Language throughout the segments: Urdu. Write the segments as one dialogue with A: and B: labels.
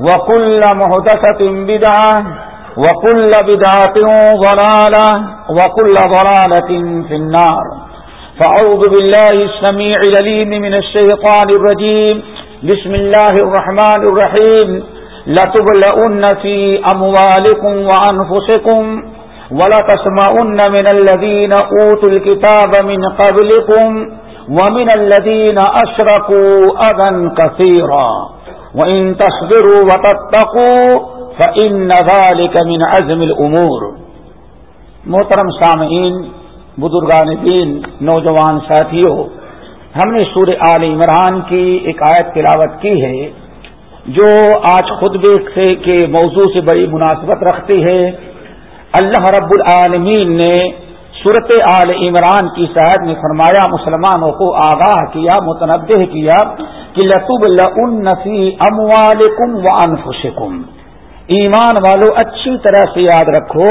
A: وكل مهدسة بدعة وكل بدعة ضلالة وكل ضلالة في النار فأعوذ بالله السميع لليم من الشيطان الرجيم بسم الله الرحمن الرحيم لتبلؤن في أموالكم وأنفسكم ولتسمعن من الذين أوتوا الكتاب من قبلكم ومن الذين أشركوا أذى كثيرا وَإِن تَصْبِرُوا وَتَتَّقُوا فَإِنَّ ذَلِكَ مِنْ عَزْمِ الْأُمُورِ۔ محترم سامعین، بزرگان دین، نوجوان ساتھیوں، ہم نے سورہ آل عمران کی ایک آیت تلاوت کی ہے، جو آج خطبے سے کے موضوع سے بڑی مناسبت رکھتی ہے۔ اللہ رب العالمین نے صورت آل عمران کی صاحب نے فرمایا، مسلمانوں کو آگاہ کیا متنوع کیا کہ لطب النفی اموالکم و انفسکم ایمان والو، اچھی طرح سے یاد رکھو،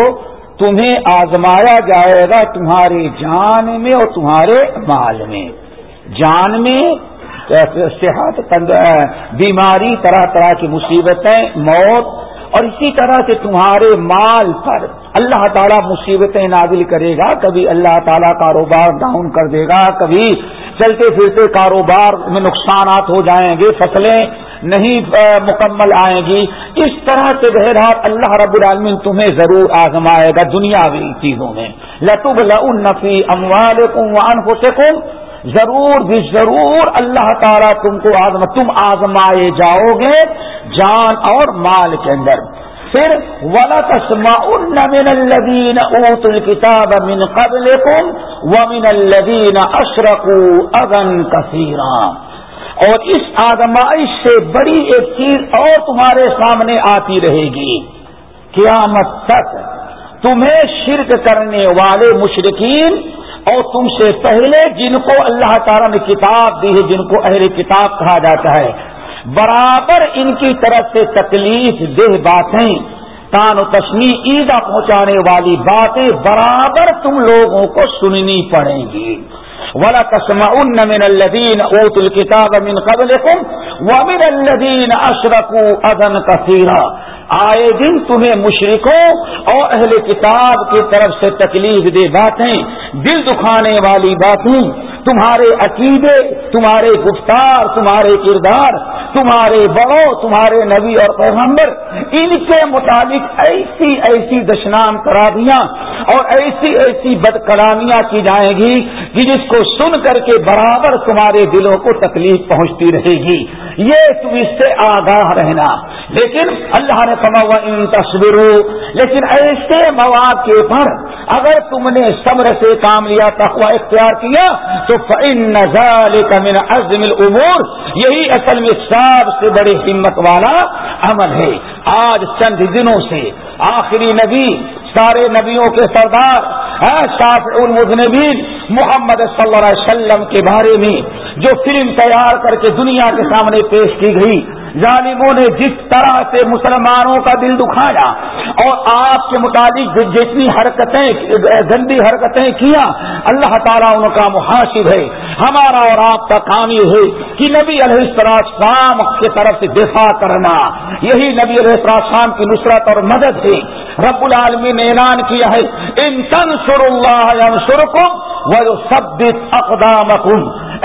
A: تمہیں آزمایا جائے گا تمہاری جان میں اور تمہارے مال میں۔ جان میں صحت بیماری، طرح طرح کی مصیبتیں، موت اور اسی طرح سے تمہارے مال پر اللہ تعالیٰ مصیبتیں نازل کرے گا، کبھی اللہ تعالیٰ کاروبار ڈاؤن کر دے گا، کبھی چلتے پھرتے کاروبار میں نقصانات ہو جائیں گے، فصلیں نہیں مکمل آئیں گی۔ اس طرح سے بہرحال اللہ رب العالمین تمہیں ضرور آزمائے گا دنیاوی چیزوں میں۔ لطب النفی اموال کم کو ضرور بھی ضرور اللہ تعالیٰ تم کو آزم، تم آزمائے جاؤ گے جان اور مال کے اندر۔ پھر ولا تسما من الدین اوت الکتاب من قبل کم و من الدین اشرق اگن کثیرا اور اس آزمائش سے بڑی ایک چیز اور تمہارے سامنے آتی رہے گی۔ قیامت تک تمہیں شرک کرنے والے مشرقین اور تم سے پہلے جن کو اللہ تعالیٰ نے کتاب دی ہے، جن کو اہل کتاب کہا جاتا ہے۔ برابر ان کی طرف سے تکلیف دہ باتیں، تان و تشنی عیدہ پہنچانے والی باتیں برابر تم لوگوں کو سننی پڑیں گی۔ ولا تسما ان من الدین اوت الکتاب من قبل ومن الدین اشرکو ادن کثیرہ آئے دن تمہیں مشرکوں اور اہل کتاب کی طرف سے تکلیف دے باتیں، دل دکھانے والی باتیں تمہارے عقیدے، تمہارے گفتار، تمہارے کردار، تمہارے بڑوں تمہارے نبی اور پیغمبر، ان کے مطابق ایسی ایسی دشنام کرابیاں اور ایسی ایسی بد کلامیاں کی جائیں گی کہ جس کو سن کر کے برابر تمہارے دلوں کو تکلیف پہنچتی رہے گی۔ یہ تم اس سے آگاہ رہنا۔ لیکن اللہ نے کما ہوا ان تصویروں لیکن ایسے مواقع پر اگر تم نے صبر سے کام لیا تخوا اختیار کیا، تو فن نظال کا میرا عزم العمور یہی اصل میں سب سے بڑی ہمت والا عمل ہے۔ آج چند دنوں سے آخری نبی، سارے نبیوں کے سردار ہاں، شاف المدنبین محمد صلی اللہ علیہ وسلم کے بارے میں جو فلم تیار کر کے دنیا کے سامنے پیش کی گئی۔ ظالموں نے جس طرح سے مسلمانوں کا دل دکھایا اور آپ کے مطابق جتنی حرکتیں گندی حرکتیں کیا، اللہ تعالیٰ ان کا محاسب ہے۔ ہمارا اور آپ کا کام یہ ہے کہ نبی علیہ السلام کی طرف سے دفاع کرنا۔ یہی نبی علیہ السلام کی نصرت اور مدد ہے۔ رب العالمین نے اعلان کیا ہے، ان تنصر اللہ سرکم وہ سب اقدام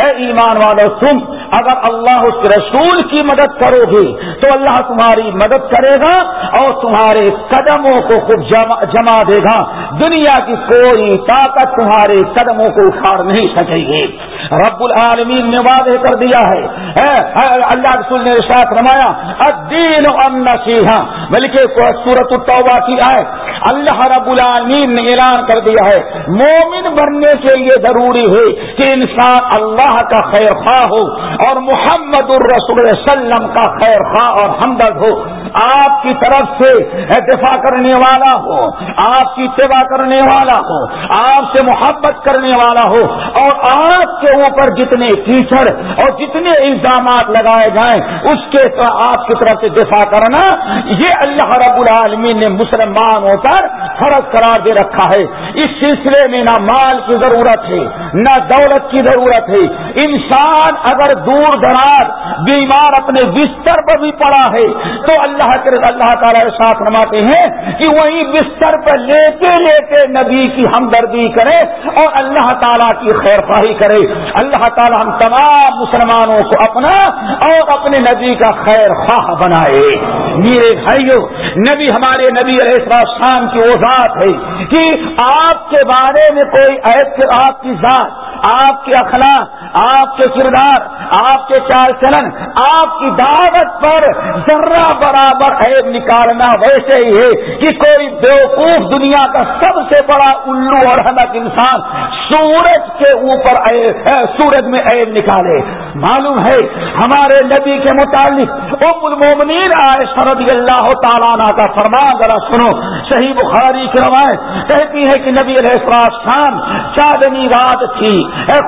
A: اے ایمان والو، تم اگر اللہ اس رسول کی مدد کرو گے تو اللہ تمہاری مدد کرے گا اور تمہارے قدموں کو خود جما دے گا۔ دنیا کی کوئی طاقت تمہارے قدموں کو اکھاڑ نہیں سکے گی۔ رب العالمین نے واضح کر دیا ہے۔ اللہ رسول نے ساتھ رمایا الدین نصیحا بلکہ سورت التوبہ کی آئے اللہ رب العالمین نے اعلان کر دیا ہے، مومن بننے کے لیے ضروری ہے کہ انسان اللہ کا خیر خواہ ہو۔ اور محمد الرسول وسلم کا خیر خواہ اور ہمدرد ہو۔ آپ کی طرف سے دفاع کرنے والا ہو، آپ کی اتباع کرنے والا ہو، آپ سے محبت کرنے والا ہو اور آپ کے اوپر جتنے کیچڑ اور جتنے الزامات لگائے جائیں، اس کے آپ کی طرف سے دفاع کرنا، یہ اللہ رب العالمین نے مسلمانوں پر فرض قرار دے رکھا ہے۔ اس سلسلے میں نہ مال کی ضرورت ہے، نہ دولت کی ضرورت ہے۔ انسان اگر دور دراز، بیمار اپنے بستر پر بھی پڑا ہے۔ تو اللہ کے اللہ تعالیٰ ساتھ نماتے ہیں کہ وہی بستر پر لیتے لیتے نبی کی ہمدردی کرے اور اللہ تعالیٰ کی خیر خواہی کرے۔ اللہ تعالیٰ ہم تمام مسلمانوں کو اپنا اور اپنے نبی کا خیر خواہ بنائے۔ میرے بھائیو، نبی ہمارے نبی علیہ السلام کی وہ ہے کہ آپ کے بارے میں کوئی آپ کی ذات، آپ کے اخلاق، آپ کے کردار آپ کے چال چلن، آپ کی دعوت پر ذرہ برابر عیب نکالنا ویسے ہی ہے کہ کوئی بیوقوف دنیا کا سب سے بڑا الو اور حلق انسان سورج کے اوپر سورج میں عیب نکالے۔ معلوم ہے، ہمارے نبی کے متعلق ام المومنین آئے سرد اللہ تعالیٰ کا فرمان ذرا سنو۔ صحیح بخاری کی روایت کہتی ہے کہ نبی علیہ السلام چاندنی رات تھی۔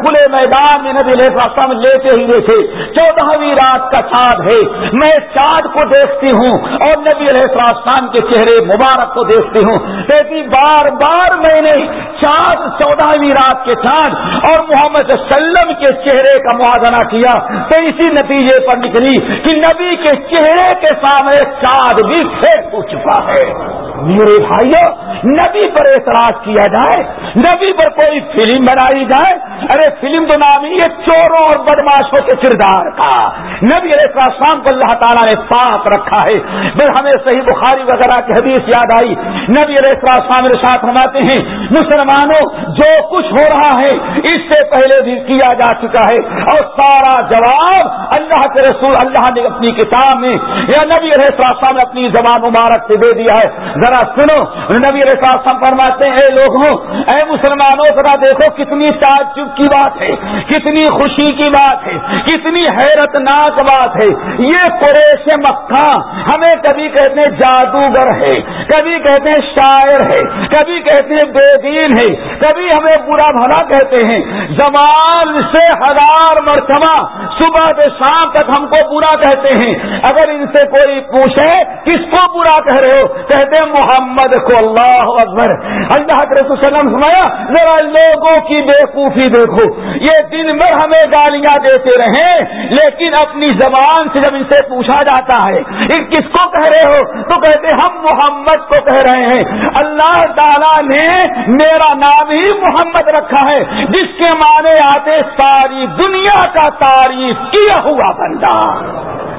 A: کھلے میدان میں نبی علیہ السلام لیتے ہی تھے چودہویں رات کا چاند ہے۔ میں چاند کو دیکھتی ہوں اور نبی علیہ السلام کے چہرے مبارک کو دیکھتی ہوں۔ کہتی بار بار میں نے چاند، چودہویں رات کے چاند اور محمد وسلم کے چہرے کا موازنہ کیا تو اسی نتیجے پر نکلی کہ نبی کے چہرے کے سامنے چاند بھی فیک ہو چکا ہے۔ میرے بھائیو، نبی پر اعتراض کیا جائے، نبی پر کوئی فلم بنائی جائے، ارے فلم تو نام یہ چوروں اور بدماشوں کے کردار کا۔ نبی علیہ السلام کو اللہ تعالیٰ نے پاک رکھا ہے۔ پھر ہمیں صحیح بخاری وغیرہ کی حدیث یاد آئی۔ نبی علیہ السلام میرے ساتھ فرماتے ہیں، مسلمانوں، جو کچھ ہو رہا ہے، اس سے پہلے بھی کیا جا چکا ہے۔ اور سارا جواب اللہ کے رسول، اللہ نے اپنی کتاب میں، یا نبی علیہ السلام نے اپنی زبان مبارک سے دے دیا ہے۔ ذرا سنو، نبی علیہ السلام فرماتے ہیں، اے لوگوں، اے مسلمانوں، ذرا دیکھو کتنی تعجب کی بات ہے، کتنی خوشی کی بات ہے، کتنی حیرت ناک بات ہے۔ یہ قریش مکہ ہمیں کبھی کہتے ہیں جادوگر ہے، کبھی کہتے ہیں شاعر ہے، کبھی کہتے ہیں بے دین ہے، کبھی ہمیں برا بھلا کہتے ہیں۔ زبان سے ہزار مرتبہ صبح سے شام تک ہم کو برا کہتے ہیں۔ اگر ان سے کوئی پوچھے، کس کو برا کہہ رہے ہو؟ کہتے ہیں محمد کو اللہ اکبر۔ اللہ کے رسول وسلم سنایا ذرا لوگوں کی بےقوفی دیکھو۔ یہ دن بھر ہمیں گالیاں دیتے رہے، لیکن اپنی زبان سے جب ان سے پوچھا جاتا ہے کس کو کہہ رہے ہو؟ تو کہتے ہم محمد کو کہہ رہے ہیں۔ اللہ تعالیٰ نے میرا نام ہی محمد رکھا ہے، جس کے معنی آتے ساری دنیا کا تعریف کیا ہوا بندہ۔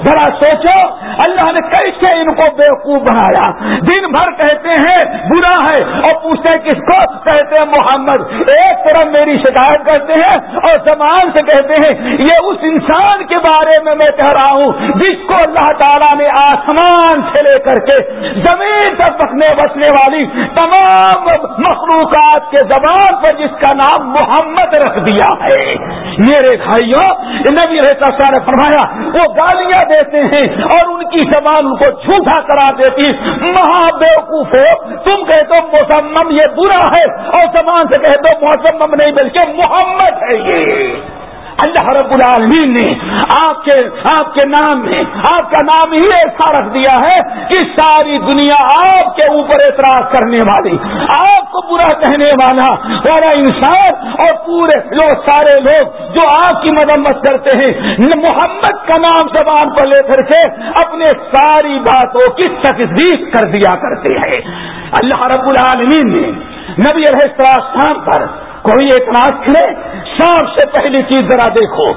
A: ذرا سوچو، اللہ نے کیسے ان کو بیوقوف بنایا؟ دن بھر کہتے ہیں، برا ہے۔ اور پوچھتے ہیں کس کو؟ کہتے ہیں محمد۔ ایک طرف میری شکایت کرتے ہیں اور زبان سے کہتے ہیں، یہ اس انسان کے بارے میں میں کہہ رہا ہوں جس کو اللہ تعالیٰ نے آسمان سے لے کر کے زمین تک بسنے بسنے والی تمام مخلوقات کے زبان پر جس کا نام محمد رکھ دیا ہے۔ میرے بھائیوں، نبی رہتا نے فرمایا، وہ گالیاں دیتے ہیں اور ان کی زبان ان کو جھوٹا کرا دیتی مہا بیوقوف ہو، تم کہتے ہو مسمم یہ برا ہے اور سمان سے کہتے ہو مسمم نہیں، بلکہ محمد ہے یہ۔ اللہ رب العالمین نے آپ کے آپ کے نام میں آپ کا نام ہی ایسا رکھ دیا ہے کہ ساری دنیا آپ کے اوپر اعتراض کرنے والی، آپ کو برا کہنے والا سارا انسان اور پورے لوگ، سارے لوگ جو آپ کی مذمت کرتے ہیں، محمد کا نام زبان پر لے کر کے اپنے ساری باتوں کی تصدیق کر دیا کرتے ہیں۔ اللہ رب العالمین نے نبی علیہ السلام پر کوئی ایک اعتراض کرے سب سے پہلی چیز ذرا دیکھو۔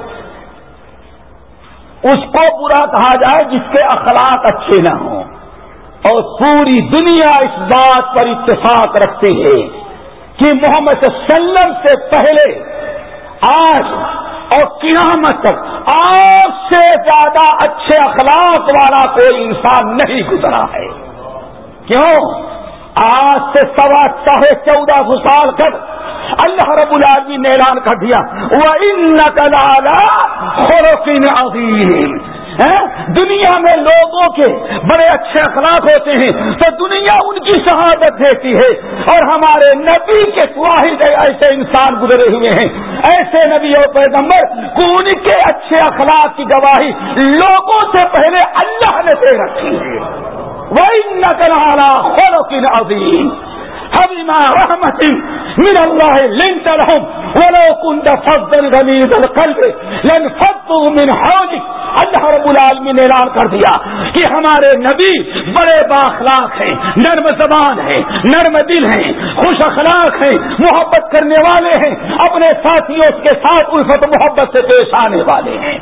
A: اس کو برا کہا جائے جس کے اخلاق اچھے نہ ہوں۔ اور پوری دنیا اس بات پر اتفاق رکھتی ہے کہ محمد صلی اللہ علیہ وسلم سے پہلے آج اور قیامت تک آپ سے زیادہ اچھے اخلاق والا کوئی انسان نہیں گزرا ہے۔ کیوں؟ آج سے سوا چاہے چودہ سو سال تک اللہ رب العالمین نے اعلان کر دیا وہ ان عظیم دنیا میں لوگوں کے بڑے اچھے اخلاق ہوتے ہیں، تو دنیا ان کی شہادت دیتی ہے۔ اور ہمارے نبی کے واحد ایسے انسان گزرے ہوئے ہیں۔ ایسے نبی اور پیغمبر کو ان کے اچھے اخلاق کی گواہی لوگوں سے پہلے اللہ نے دے رکھی ہے۔ خلق عظیم حبیما رحمت من اللہ لنت لهم. ولو كنت فضل غلیظ القلب لن فضوا من حولك. اللہ رب العالمین نے اعلان کر دیا کہ ہمارے نبی بڑے باخلاق ہیں، نرم زبان ہیں، نرم دل ہیں، خوش اخلاق ہیں، محبت کرنے والے ہیں، اپنے ساتھیوں کے ساتھ الفت محبت سے پیش آنے والے ہیں۔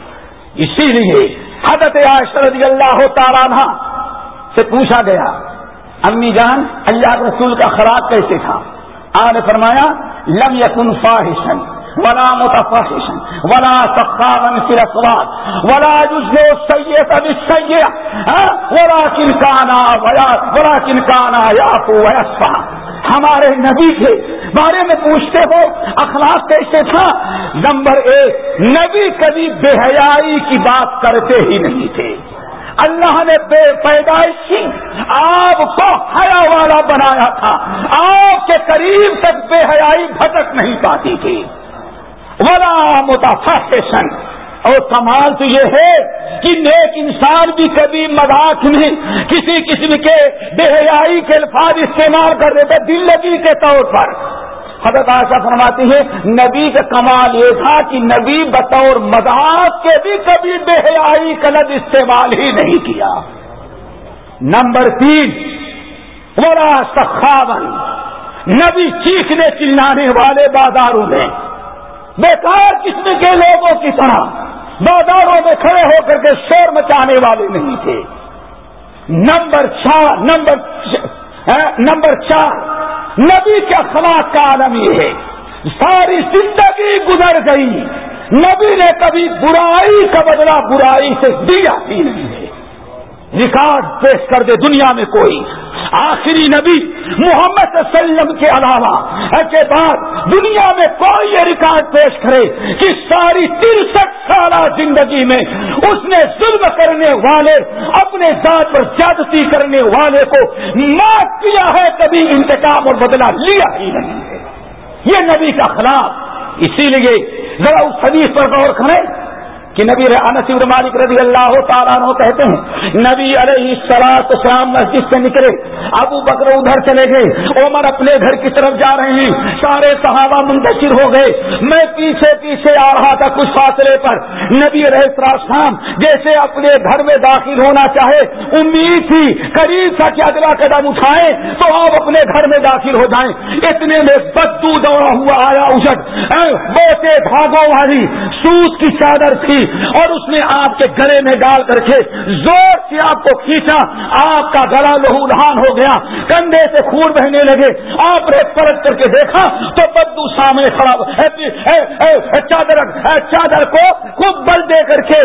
A: اسی لیے حضرت عائشہ رضی اللہ تعالیٰ سے پوچھا گیا، امی جان، اللہ کے رسول کا خراب کیسے تھا؟ آپ نے فرمایا، لم یکن فاحشن ولا متفاحشن ولا سخاون فی الاسواق، ولا یجلو سیئت بالسیئ ولا کنکانا ولا کنکانا یعفو ویسفا ہمارے نبی کے بارے میں پوچھتے ہو، اخلاق کیسے تھا؟ نمبر ایک، نبی کبھی بے حیائی کی بات کرتے ہی نہیں تھے۔ اللہ نے بے پیدائشی آپ کو حیا والا بنایا تھا۔ آپ کے قریب تک بے حیائی بھٹک نہیں پاتی تھی۔ ولا متفحشن اور کمال تو یہ ہے کہ نیک انسان بھی کبھی مذاق میں کسی قسم کے بے حیائی کے الفاظ استعمال کر دیتے دل لگی کے طور پر۔ حضرت آشا فرماتی ہے نبی کا کمال یہ تھا کہ نبی بطور مذاق کے بھی کبھی بے حیائی کا لفظ استعمال ہی نہیں کیا۔ نمبر تین بڑا سخاون، نبی چیخنے چلانے والے بازاروں میں۔ بیکار قسم کے لوگوں کی طرح بازاروں میں کھڑے ہو کر کے شور مچانے والے نہیں تھے۔ نمبر چار، نمبر نمبر چار نبی کے اخلاق کا عالم یہ ہے۔ ساری زندگی گزر گئی۔ نبی نے کبھی برائی کا بدلا برائی سے دیا ہی نہیں ہے۔ ریکارڈ پیش کر دے دنیا میں کوئی۔ آخری نبی محمد صلی اللہ علیہ وسلم کے علاوہ کے بعد دنیا میں کوئی یہ ریکارڈ پیش کرے کہ ساری ترسٹھ سالہ زندگی میں اس نے ظلم کرنے والے، اپنے ذات پر زیادتی کرنے والے کو معاف کیا ہے، کبھی انتقام اور بدلہ لیا ہی نہیں ہے۔ یہ نبی کا خلاف، اسی لیے ذرا اس حدیث پر غور کریں۔ کہ نبی انصر مالک رضی اللہ تعالیٰ عنہ کہتے ہیں، نبی علیہ سلاط اسلام مسجد سے نکلے، ابو بکر ادھر چلے گئے، عمر اپنے گھر کی طرف جا رہے ہیں، سارے صحابہ منتشر ہو گئے۔ میں پیچھے پیچھے آ رہا تھا کچھ فاصلے پر۔ نبی علیہ السلام جیسے اپنے گھر میں داخل ہونا چاہے، امید تھی قریب تھا کہ اگلا قدم اٹھائے تو آپ اپنے گھر میں داخل ہو جائیں۔ اتنے میں بدو دوڑا ہوا آیا اجٹ بوتے بھاگوں والی، سوت کی چادر تھی۔ اور اس نے آپ کے گلے میں ڈال کر کے زور سے آپ کو کھینچا، آپ کا گلا لہو لہان ہو گیا، کندھے سے خون بہنے لگے، آپ نے پلٹ کر کے دیکھا تو بدو سامنے کھڑا چادر چادر کو خوب بل دے کر کے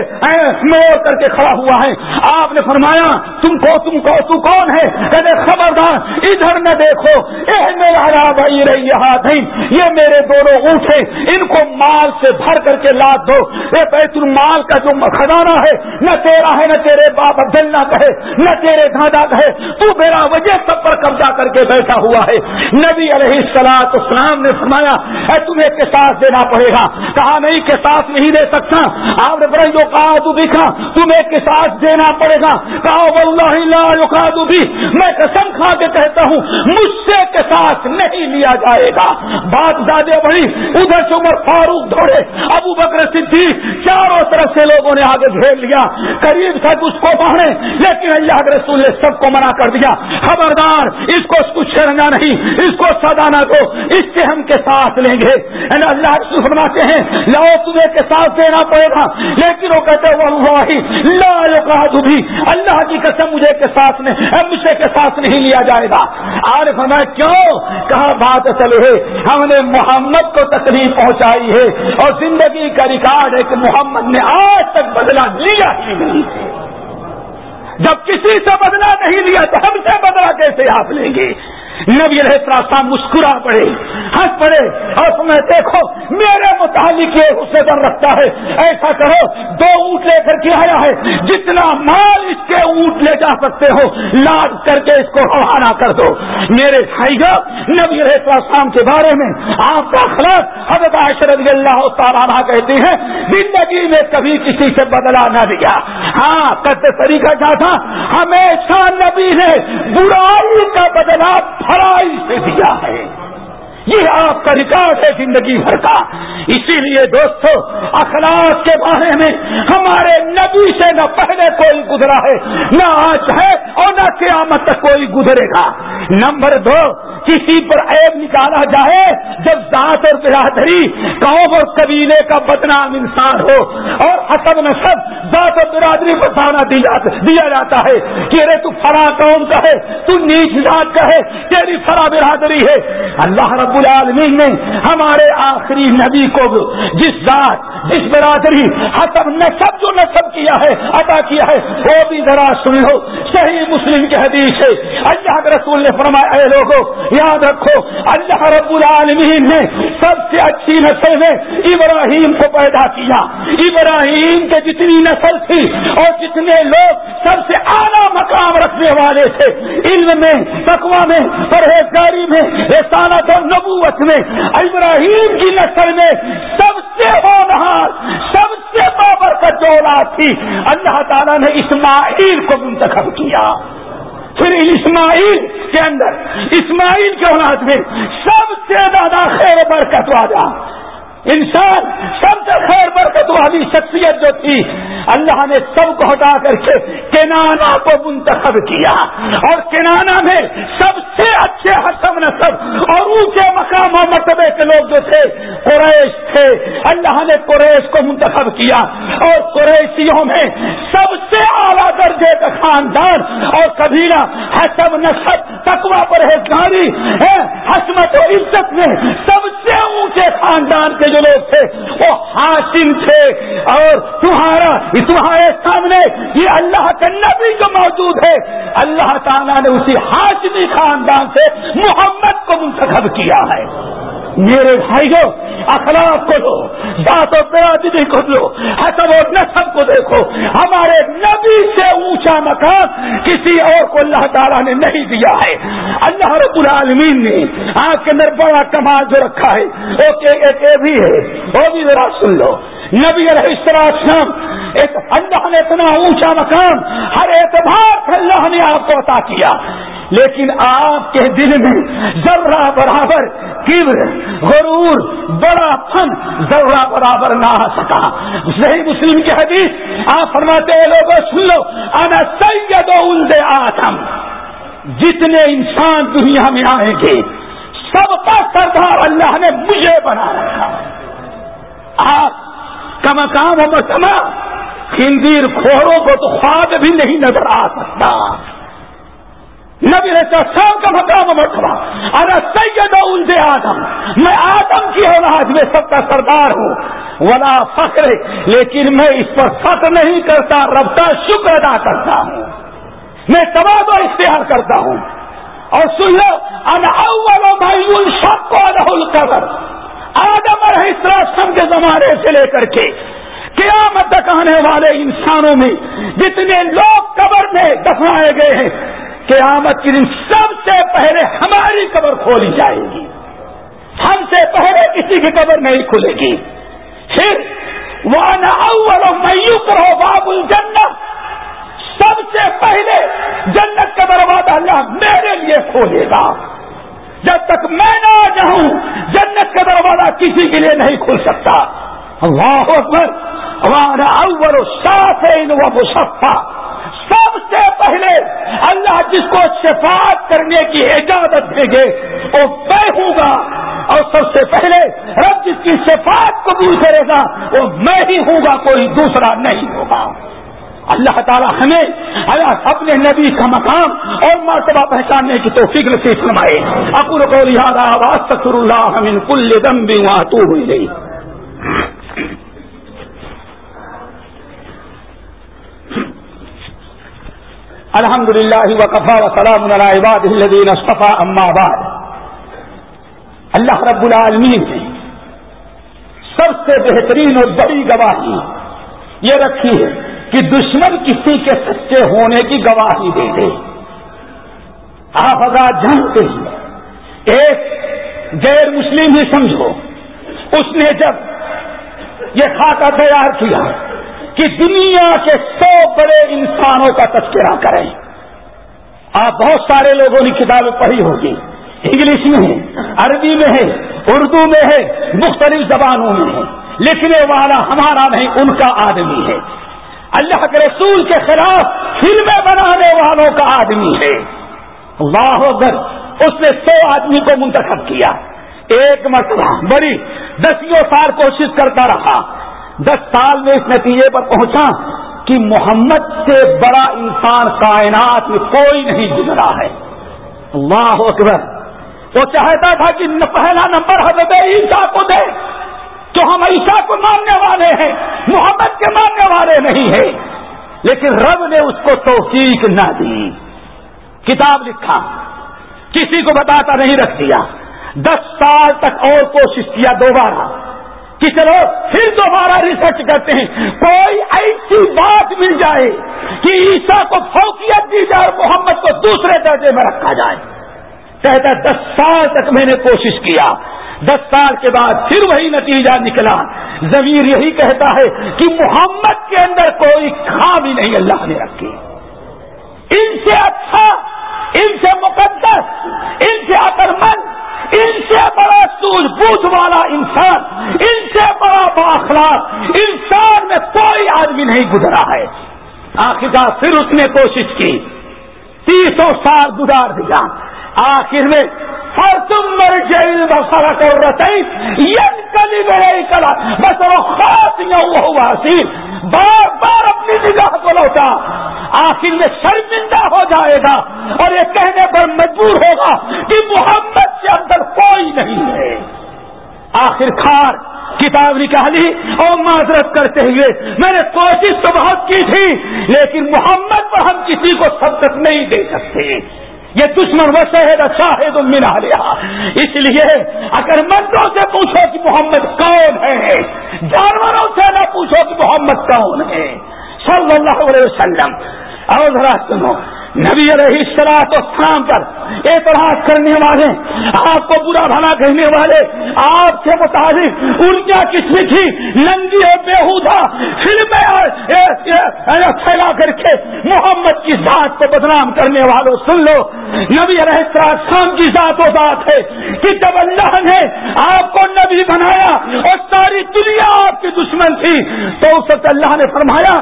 A: موڑ کر کے کھڑا ہوا ہے۔ آپ نے فرمایا، تم کو تم کو، تو کون ہے؟ کہتے خبردار، ادھر نہ دیکھو، اے میرا بھائی رہی ہاتھ یہ میرے دونوں اونٹ ہیں ان کو مال سے بھر کر کے لاد دو۔ اے بیت مال کا جو خزانہ ہے، نہ تیرا ہے، نہ تیرے باپ عبداللہ کا ہے، نہ تیرے دادا کا ہے، تو میرا وجہ سب پر قبضہ کر کے بیٹھا ہوا ہے۔ نبی علیہ السلاط اسلام نے فرمایا ہے تمہیں قصاص دینا پڑے گا۔ کہا، نہیں قصاص نہیں دے سکتا۔ آپ نے جو کہا تو دکھا تمہیں قصاص دینا پڑے گا۔ کہا، واللہ لا یقاد بھی میں قسم کھا کے کہتا ہوں، مجھ سے قصاص نہیں لیا جائے گا۔ بات زیادہ بڑی ادھر سے عمر فاروق دوڑے، ابو بکر صدیق، چار چاروں طرف سے لوگوں نے آگے گھیر لیا۔ قریب تک اس کو پہنے لیکن اللہ کے رسول نے سب کو منع کر دیا۔ خبردار، اس کو کچھ چھڑنا نہیں، اس کو سدا نہ دو۔ اس سے ہم کے ساتھ لیں گے۔ یعنی اللہ رسول فرماتے ہیں لو تمہیں کے ساتھ دینا پڑے گا۔ لیکن وہ کہتے وہ لا بھی اللہ کی قسم مجھے کے ساتھ نہیں مجھ سے کے ساتھ نہیں لیا جائے گا۔ آر فرمایا، کیوں؟ کہا، بات چلے ہم نے محمد کو تکلیف پہنچائی ہے اور زندگی کا ریکارڈ ہے کہ محمد نے آج تک بدلا لیا ہی نہیں۔ جب کسی سے بدلا نہیں لیا تو ہم سے بدلا کیسے آپ لیں گے؟ نبی راستہ مسکرا پڑے، ہنس پڑے اور تمہیں دیکھو، میرے متعلق یہ اسے در رکھتا ہے۔ ایسا کرو، دو اونٹ لے کر کے آیا ہے۔ جتنا مال اس کے اونٹ لے جا سکتے ہو لاد کر کے اس کو روانہ کر دو۔ میرے بھائی گا نبی السلام کے بارے میں آپ کا خلاف حضرت عشرت اللہ تعالیٰ کہتے ہیں زندگی میں کبھی کسی سے بدلا نہ دیا۔ ہاں کرتے طریقہ کیا تھا؟ ہمیشہ نبی نے برائی کا بدلا فرائی سے دیا ہے۔ یہ آپ کا ریکارڈ ہے زندگی بھر کا۔ اسی لیے دوستو، اخلاق کے بارے میں ہمارے نبی سے نہ پہلے کوئی گزرا ہے، نہ آج ہے اور نہ قیامت تک کوئی گزرے گا۔ نمبر دو کسی پر عیب نکالا جائے، جب ذات اور برادری قوم اور قبیلے کا بدنام انسان ہو۔ اور حسب نصب ذات اور برادری کو دانا دیا جاتا ہے۔ کہ ارے تو فلاں قوم کا ہے، تو نیچ ذات کا ہے تیری فلاں برادری ہے۔ اللہ رب العالمین نے ہمارے آخری نبی کو جس ذات، جس برادری حسب نصب جو نصب کیا ہے، عطا کیا ہے، وہ بھی ذرا سن لو صحیح مسلم کی حدیث ہے۔ اللہ کے رسول نے فرمایا، اے لوگوں یاد رکھو، اللہ رب العالمین نے سب سے اچھی نسل میں ابراہیم کو پیدا کیا۔ ابراہیم کے جتنی نسل تھی اور جتنے لوگ سب سے اعلیٰ مقام رکھنے والے تھے۔ علم میں تقوا میں، پرہیزگاری میں، رسالت اور نبوت میں۔ ابراہیم کی نسل میں سب سے ہونہار، سب سے بابرکت جو اولاد تھی۔ اللہ تعالیٰ نے اسماعیل کو منتخب کیا۔ پھر اسماعیل کے اندر اسماعیل کے اولاد میں سب سے زیادہ خیر برکت والا انسان سب سے خیر برکت والی شخصیت جو تھی، اللہ نے سب کو ہٹا کر کے کینانا کو منتخب کیا۔ اور کینانا میں سب سے اچھے حسم نصب اور اونچے مقام و مرتبے کے لوگ جو تھے، قریش تھے۔ اللہ نے قریش کو منتخب کیا۔ اور قریشیوں میں سب سے اعلیٰ درجے کا خاندان اور کبیرہ حسب نصب تقوا پرہیزگاری حسمت و عزت میں سب سے اونچے خاندان کے جو لوگ تھے، وہ حاصل تھے۔ اور تمہارا، تمہارے سامنے یہ اللہ کا نبی جو موجود ہے، اللہ تعالیٰ نے اسی حاشمی خاندان سے محمد کو منتخب کیا ہے۔ میرے بھائیوں، اخلاق کو دو، ذات و برادری کو دو حسب و نصب کو دیکھو۔ ہمارے نبی سے اونچا مقام کسی اور کو اللہ تعالیٰ نے نہیں دیا ہے۔ اللہ رب العالمین نے آپ کے اندر بڑا کمال جو رکھا ہے۔ ایک بھی ہے۔ وہ بھی ذرا سن لو۔ نبی علیہ السلام ایک اللہ نے اتنا اونچا مقام، ہر اعتبار سے اللہ نے آپ کو عطا کیا۔ لیکن آپ کے دل میں ذرہ برابر کبر غرور، بڑا فن ذرہ برابر نہ آ سکا۔ صحیح مسلم کی حدیث، آپ فرماتے لوگ سن لو، انا سید الد آدم۔ جتنے انسان دنیا میں آئیں گے، سب کا سردار اللہ نے مجھے بنا رکھا۔ آپ کا مقام و مرتبہ خندیر کھوڑوں کو تو خواب بھی نہیں نظر آ سکتا۔ نبی سب کا مقام مرتبہ۔ ارے سید الد آدم، میں آدم کی اولاد میں سب کا سردار ہوں۔ ولا فخر، لیکن میں اس پر فخر نہیں کرتا، رب کا شکر ادا کرتا ہوں۔ میں تباد و اختیار کرتا ہوں۔ اور سن لو ان بھائی سب کو القبر آدم علیہ السلام کے زمانے سے لے کر کے قیامت تک آنے والے انسانوں میں جتنے لوگ قبر میں دفنائے گئے ہیں قیامت کے دن سب سے پہلے ہماری قبر کھولی جائے گی۔ ہم سے پہلے کسی کی قبر نہیں کھلے گی۔ پھر وہ میو کرو باب الجنت سب سے پہلے جنت کا دروازہ اللہ میرے لیے کھولے گا۔ جب تک میں نہ جاؤں جنت کا دروازہ کسی کے لیے نہیں کھل سکتا۔ اللہ اکبر۔ ہمارا اول صاف و مصفا سب سے پہلے اللہ جس کو شفاعت کرنے کی اجازت دیں گے وہ میں ہوں گا۔ اور سب سے پہلے رب جس کی شفاعت قبول کرے گا، وہ میں ہی ہوں گا، کوئی دوسرا نہیں ہوگا۔ اللہ تعالیٰ ہمیں اللہ اپنے نبی کا مقام اور مرتبہ پہچاننے کی تو فکر سے فرمائے۔ اپر کو لہٰذا آواز سکر اللہ ہم کل دم بھی وہاں تو ہوئی گئی الحمد للہ وقفا وسلام عباد الدین اصطفیٰ اما بعد. اللہ رب العالمین نے سب سے بہترین اور بڑی گواہی یہ رکھی ہے کہ دشمن کسی کے سچے ہونے کی گواہی دے دے. آپ اگر جانتے ہیں. ایک غیر مسلم ہی سمجھو. اس نے جب یہ خاکہ تیار کیا کہ دنیا کے سو بڑے انسانوں کا تذکرہ کریں۔ آپ بہت سارے لوگوں نے کتابیں پڑھی ہوگی۔ انگلش میں ہے، عربی میں ہے، اردو میں ہے، مختلف زبانوں میں ہے۔ لکھنے والا ہمارا نہیں، ان کا آدمی ہے۔ اللہ کے رسول کے خلاف فلمیں بنانے والوں کا آدمی ہے۔ اللہ اکبر، اس نے سو آدمی کو منتخب کیا۔ ایک مرتبہ بڑی دسیوں سال کوشش کرتا رہا۔ دس سال میں اس نتیجے پر پہنچا کہ محمد سے بڑا انسان کائنات میں کوئی نہیں گزرا ہے۔ اللہ اکبر۔ وہ چاہتا تھا کہ پہلا نمبر حضرت عیسیٰ کو دے تو ہم عیسیٰ کو ماننے والے ہیں، محمد کے ماننے والے نہیں ہیں۔ لیکن رب نے اس کو توفیق نہ دی۔ کتاب لکھا۔ کسی کو بتاتا نہیں رکھ دیا۔ دس سال تک اور کوشش کیا دوبارہ۔ کہ چلو پھر دوبارہ ریسرچ کرتے ہیں، کوئی ایسی بات مل جائے کہ عیسیٰ کو فوقیت دی جائے محمد کو دوسرے درجے میں رکھا جائے۔ کہتا دس سال تک میں نے کوشش کیا۔ دس سال کے بعد پھر وہی نتیجہ نکلا۔ ضمیر یہی کہتا ہے کہ محمد کے اندر کوئی خامی نہیں اللہ نے رکھی۔ ان سے اچھا ان سے مقدس، ان سے اکر مند، ان سے بڑا سوج بوجھ والا انسان، ان سے بڑا باخلاق انسان میں کوئی آدمی نہیں گزرا ہے۔ آخر پھر اس نے کوشش کی۔ تیسوں سال گزار دیا۔ آخر میں ہر تم مر جیل بسرا کر رسائی یہ کلی میرے کلا بس وہ خاص وہ بار بار اپنی نگاہ کو لوٹا۔ آخر میں شرمندہ ہو جائے گا اور یہ کہنے پر مجبور ہوگا کہ محمد سے اندر کوئی نہیں ہے۔ آخر کار کتاب نکالی اور معذرت کرتے ہوئے، میں نے کوشش تو بہت کی تھی، لیکن محمد پر ہم کسی کو سبقت نہیں دے سکتے۔ یہ دشمن وہ شہد شاہد منا لیا اس لیے اگر مردوں سے پوچھو کہ محمد کون ہے، جانوروں سے نہ پوچھو کہ محمد کون ہے۔ صلی اللہ علیہ وسلم۔ اور ذرا سنو نبی علیہ السلاط اسلام پر اعتراض کرنے والے، آپ کو برا بھلا کہنے والے، آپ کے مطابق ارجا قسم کی ننگی اور بےحدا فلمیں پھیلا کر کے محمد کی ذات کو بدنام کرنے والوں، سن لو۔ نبی علیہ السلام کی ذات و ذات ہے کہ جب اللہ نے آپ کو نبی بنایا اور ساری دنیا آپ کی دشمن تھی، تو اس وقت اللہ نے فرمایا،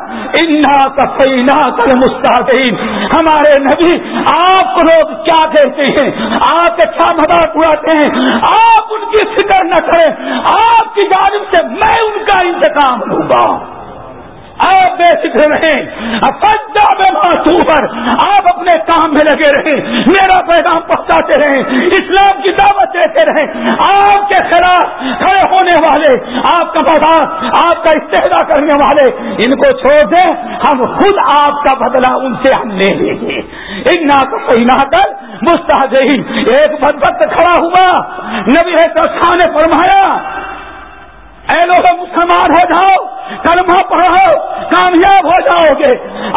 A: انہا کا فینا کل مستحدین ہمارے پیارے نبی، آپ کو لوگ کیا کہتے ہیں؟ آپ اچھا مذاق اڑاتے ہیں۔ آپ ان کی فکر نہ کریں۔ آپ کی جانب سے میں ان کا انتقام لوں گا۔ آپ بے فکر رہیں پر آپ اپنے کام میں لگے رہیں، میرا پیغام پہنچاتے رہیں، اسلام کی دعوت دیتے رہیں۔ آپ کے خلاف کھڑے ہونے والے، آپ کا مذاق آپ کا استحدہ کرنے والے، ان کو چھوڑ دیں، ہم خود آپ کا بدلہ ان سے ہم لے لیں گے۔ ایک نا تو کوئی نہ کر مستحدین ایک بدبت کھڑا ہوا، نبی ہے نے فرمایا، اے لوگ مسلمان ہو جاؤ کلمہ پڑھو کامیاب ہو جاؤ گے۔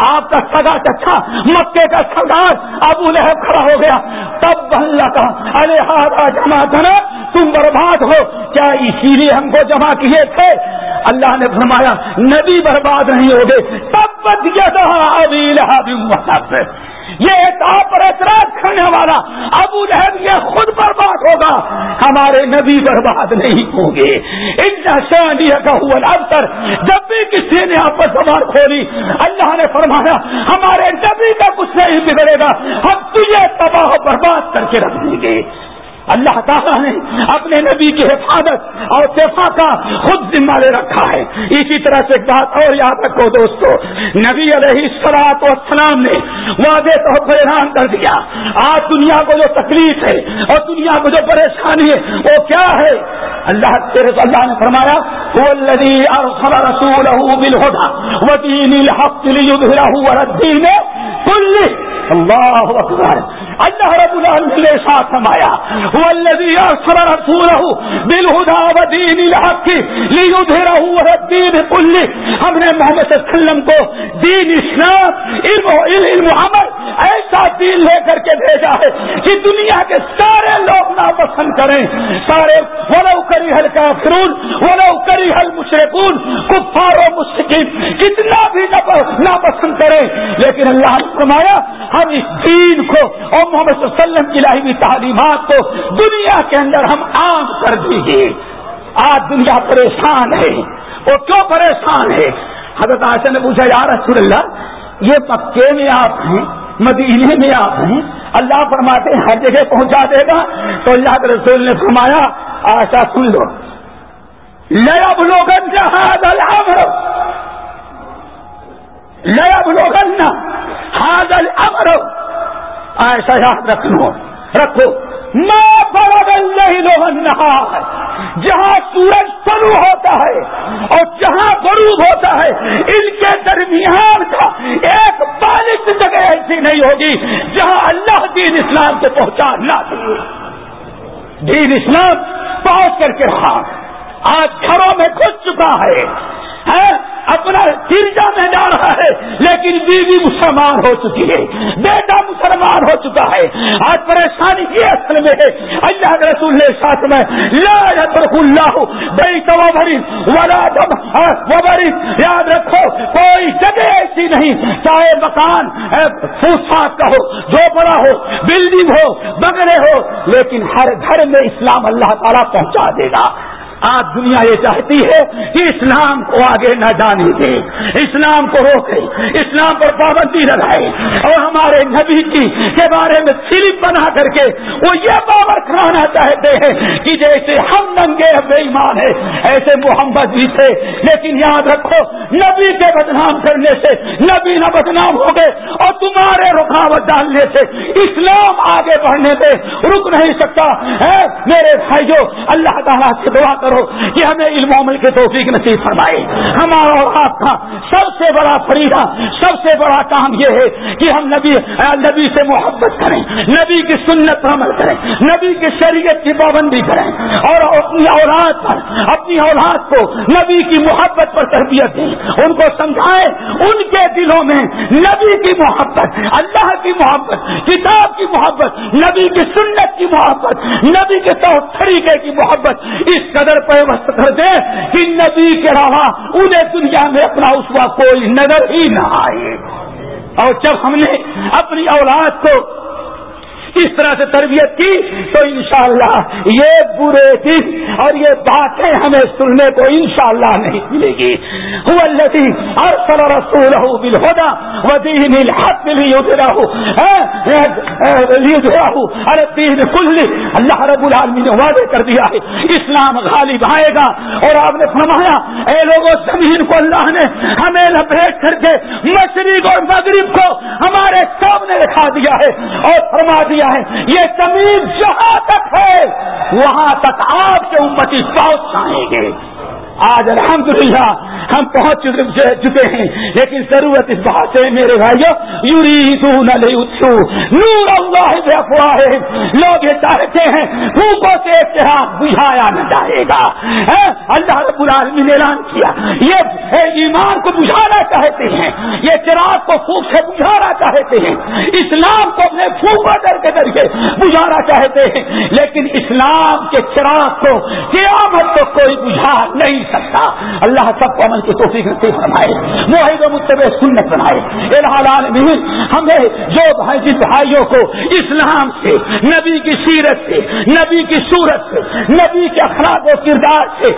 A: آپ کا سگا چچا مکے کا سردار ابو لہب کھڑا ہو گیا۔ تب اللہ کا ارے جمع کرو، تم برباد ہو۔ کیا اسی لیے ہم کو جمع کیے تھے؟ اللہ نے فرمایا، نبی برباد نہیں ہوگے۔ تب ابھی لہب۔ یہ ایک آپ پر اعتراض کرنے والا ابو لہب یہ خود برباد ہوگا، ہمارے نبی برباد نہیں ہوں گے۔ کا ہوا افسر جب بھی کسی نے آپ پر زبان کھولی، اللہ نے فرمایا، ہمارے نبی کا کچھ نہیں بگڑے گا، ہم تجھے تباہ برباد کر کے رکھ دیں گے۔ اللہ تعالیٰ نے اپنے نبی کی حفاظت اور دفاع کا خود ذمہ لے رکھا ہے۔ اسی طرح سے ایک بات اور یاد رکھو دوستو، نبی علیہ سلاط والسلام نے واضح طور پر اعلان کر دیا، آج دنیا کو جو تکلیف ہے اور دنیا کو جو پریشانی ہے، وہ کیا ہے؟ اللہ تیرے اللہ نے فرمایا اللہ اکبر۔ اللہ رب العالمین نے ساتھ فرمایا هو الذي ارسل رسوله بالهدى ودين الحق ليظهره على الدين كله. ہم نے محمد صلی اللہ علیہ وسلم کو دین اسلام، علم و علم عمل ایسا دین لے کر کے بھیجا ہے کہ دنیا کے سارے لوگ ناپسند کریں۔ سارے ولو کری حل کافرون ولو کری حل مشرقون کفار و مشرقین کتنا بھی ناپسند کریں۔ لیکن اللہ نے فرمایا، ہم اس دین کو اور محمد صلی اللہ علیہ وسلم کی لائی تعلیمات کو دنیا کے اندر ہم عام کر دیجیے آج دنیا پریشان ہے۔ وہ کیوں پریشان ہے؟ حضرت آشا نے پوچھا، یا رسول اللہ، یہ مکے میں آپ ہیں؟ مدینے میں آپ ہیں؟ اللہ فرماتے ہیں، ہر جگہ پہنچا دے گا۔ تو اللہ کے رسول نے فرمایا آشا سن لو۔ لیا بلوگن جہاز الامر۔ لیا بلوگن ہاد الامر۔ ایسا یاد رکھو رکھو۔ جہاں سورج شروع ہوتا ہے اور جہاں غروب ہوتا ہے، ان کے درمیان کا ایک بالش جگہ ایسی نہیں ہوگی جہاں اللہ دین اسلام کو پہنچا نہ دین اسلام پہنچ کر کے رہا آج گھروں میں گھس چکا ہے۔ اپنا گرجا میں جا رہا ہے، لیکن بیوی مسلمان ہو چکی ہے، بیٹا مسلمان ہو چکا ہے۔ آج پریشانی یہ اصل میں ہے، اللہ کے رسول نے ساتھ میں اللہ بھری وبری یاد رکھو، کوئی جگہ ایسی نہیں، چاہے مکان فوسات کا ہو جو بڑا ہو، بلڈنگ ہو بگڑے ہو، لیکن ہر گھر میں اسلام اللہ تعالیٰ پہنچا دے گا۔ آج دنیا یہ چاہتی ہے کہ اسلام کو آگے نہ جانے دے، اسلام کو روکے، اسلام پر پابندی لگائے۔ اور ہمارے نبی کی کے بارے میں صرف بنا کر کے وہ یہ باور کرانا چاہتے ہیں کہ جیسے ہم ننگے بے ایمان ہے ایسے محمد بھی تھے۔ لیکن یاد رکھو، نبی کے بدنام کرنے سے نبی نہ بدنام ہو گئے اور تمہارے رکاوٹ ڈالنے سے اسلام آگے بڑھنے سے رک نہیں سکتا۔ ہے، میرے بھائیوں اللہ تعالیٰ سے دعا کر کرو کہ ہمیں علم عمل کے توفیق نصیب فرمائے۔ ہمارا اور آپ کا سب سے بڑا فریدہ سب سے بڑا کام یہ ہے کہ ہم نبی نبی سے محبت کریں۔ نبی کی سنت پر عمل کریں۔ نبی کی شریعت کی پابندی کریں۔ اور اپنی اولاد پر، اپنی اولاد کو نبی کی محبت پر تربیت دیں۔ ان کو سمجھائیں۔ ان کے دلوں میں نبی کی محبت، اللہ کی محبت، کتاب کی محبت، نبی کی سنت کی محبت، نبی کے طور طریقے کی محبت، اس قدر پیوست کر دے کہ نبی کے علاوہ انہیں دنیا میں اپنا اس کوئی نظر ہی نہ آئے۔ اور جب ہم نے اپنی اولاد کو اس طرح سے تربیت کی، تو انشاءاللہ یہ برے دن اور یہ باتیں ہمیں سننے کو انشاءاللہ نہیں ملے گی۔ ارسل رسول بالہدا ودین الحق ارے تین کل اللہ رب العالمین نے وعدے کر دیا ہے۔ اسلام غالب آئے گا اور آپ نے فرمایا، اے لوگوں زمین کو اللہ نے ہمیں لپیٹ کر کے، مشرق اور مغرب کو ہمارے سامنے رکھا دیا ہے اور فرما دیا ہے۔ یہ زمین جہاں تک ہے وہاں تک آپ کے امتی پہنچ جائیں گے۔ آج الحمدللہ ہم پہنچ چکے ہیں، لیکن ضرورت اس بات سے میرے بھائیو یوری نور اللہ افواہ لوگ یہ چاہتے ہیں پھوکوں سے چراغ بجھایا نہ جائے گا۔ ہاں؟ اللہ رب العالمین نے اعلان کیا۔ یہ ایمان کو بجھانا چاہتے ہیں، یہ چراغ کو پھوک سے بجھانا چاہتے ہیں۔ اسلام کو اپنے پھوکوں در کے ذریعے بجھانا چاہتے ہیں، لیکن اسلام کے چراغ کو، قیامت کو کوئی بجھا نہیں نہیں سکتا۔ اللہ سب کو عمل کی توفیق نصیب فرمائے۔ معاہدہ متب سنت بنائے۔ العالمین، ہمیں جو بھائی جن بھائیوں کو اسلام سے، نبی کی سیرت سے، نبی کی صورت سے، نبی کے اخلاق و کردار سے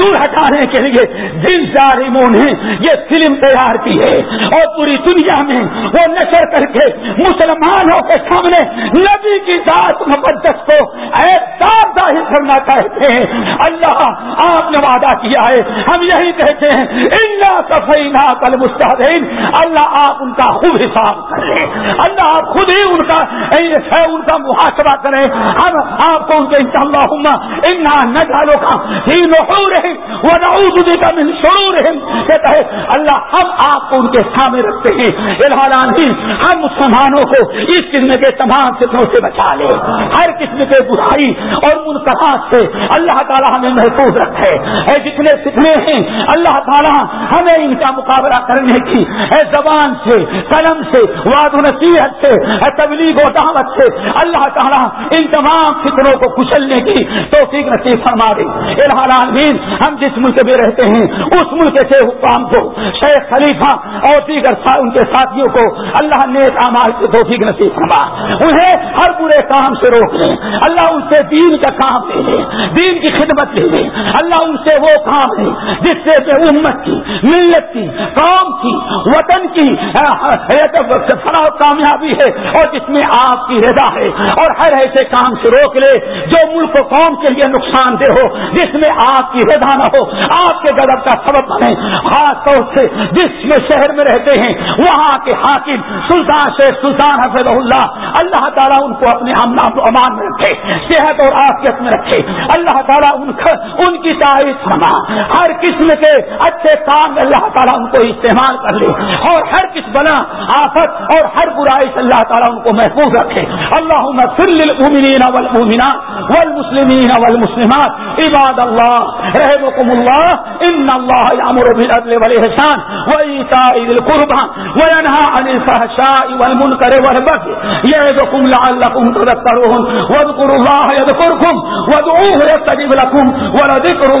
A: دور ہٹانے کے لیے جن ظالموں نے یہ فلم تیار کی ہے۔ اور پوری دنیا میں وہ نشر کر کے مسلمانوں کے سامنے نبی کی ذات مقدس کو ظاہر کرنا چاہتے ہیں اللہ آپ نے وعدہ کیا ہے۔ ہم یہی کہتے ہیں اللہ صفینا کل مستحدین اللہ آپ ان کا خوب حساب کر لیں اللہ آپ خود ہی ان کا ان کا محاسبہ کریں ہم آپ کو ان کے اللہ انا نہ کا ہی نحور وہ نعوذ کا من شرور کہتا ہے، اللہ ہم آپ کو ان کے سامنے رکھتے ہیں۔ الحالان ہی ہم مسلمانوں کو اس قسم کے تمام فتنوں سے بچا لے ہر قسم کے برائی اور منقطاط سے اللہ تعالیٰ ہمیں محفوظ رکھے۔ اے جتنے فتنے ہیں، اللہ تعالیٰ ہمیں ان کا مقابلہ کرنے کی اے زبان سے، قلم سے واد نصیحت سے اے تبلیغ و دعوت سے اللہ تعالیٰ ان تمام فتنوں کو کچلنے کی توفیق نصیب فرما دے۔ العالمین، ہم جس ملک میں رہتے ہیں، اس ملک سے حکام کو، شیخ خلیفہ اور دیگر ان کے ساتھیوں کو اللہ نے اعمال توفیق نصیب فرما۔ انہیں ہر برے کام سے روک لیں۔ اللہ ان سے دین کا کام لے لیں، دین کی خدمت لے لیں۔ اللہ ان سے وہ کام لے جس سے امت کی، ملت کی، قوم کی، وطن کی فلاح کامیابی ہے اور جس میں آپ کی رضا ہے اور ہر ایسے کام سے روک لے جو ملک و قوم کے لیے نقصان دہ ہو، جس میں آپ کی رضا نہ ہو، آپ کے غضب کا سبب بنے۔ خاص طور سے جس میں شہر میں رہتے ہیں، وہاں کے حاکم سلطان شیخ سلطان حفظ اللہ اللہ تعالیٰ ان کو اپنے امان میں رکھے، صحت اور آفیت میں رکھے۔ اللہ تعالیٰ ان کی تعریف فرما ہر قسم کے اچھے کام میں اللہ تعالیٰ ان کو استعمال کر لے۔ اور ہر کس بنا آفت اور ہر برائی سے اللہ تعالیٰ ان کو محفوظ رکھے۔ اللہ للمؤمنین والمؤمنات والمسلمین والمسلمات۔ عباد اللہ رحمكم اللہ۔ ان اللہ یامر بالعدل والاحسان وایتاء ذی القربى وینهى عن الفحشاء والمنکر والبغي یعظکم لعلکم تذکرون۔ واذكروا الله يذكركم وادعوه يستجب لكم ولذكر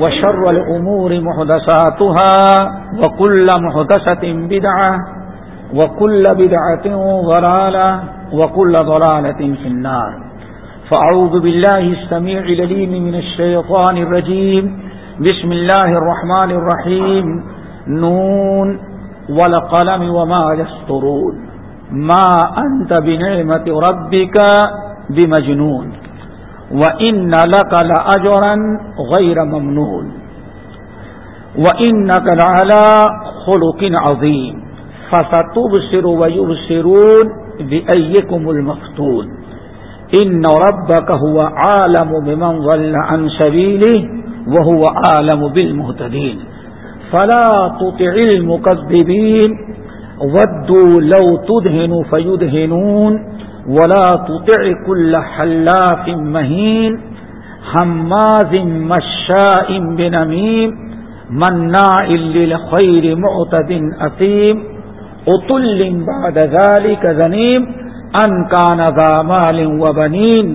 B: وشر الأمور محدثاتها وكل محدثة بدعة وكل بدعة ضلالة وكل ضلالة في النار. فأعوذ بالله السميع لليم من الشيطان الرجيم. بسم الله الرحمن الرحيم. نون والقلم وما يسطرون ما أنت بنعمة ربك بمجنون. وَإِنَّ لَكَ لَأَجْرًا غَيْرَ مَمْنُونَ وَإِنَّكَ لَعَلَى خُلُقٍ عَظِيمٍ فَسَتُبْصِرُ وَيُبْصِرُونَ بِأَيِّكُمُ الْمَفْتُونَ ان ربك هو عالم بمن ضل عن سبيله وهو عالم بالمهتدين فلا تطع المكذبين ودوا لو تدهن فيدهنون ولا تطع كل حلاف مهين، حماز مشاء بنميم، مناع للخير معتد أثيم، أطل بعد ذلك ذنيم ان کا نگا مال و بنین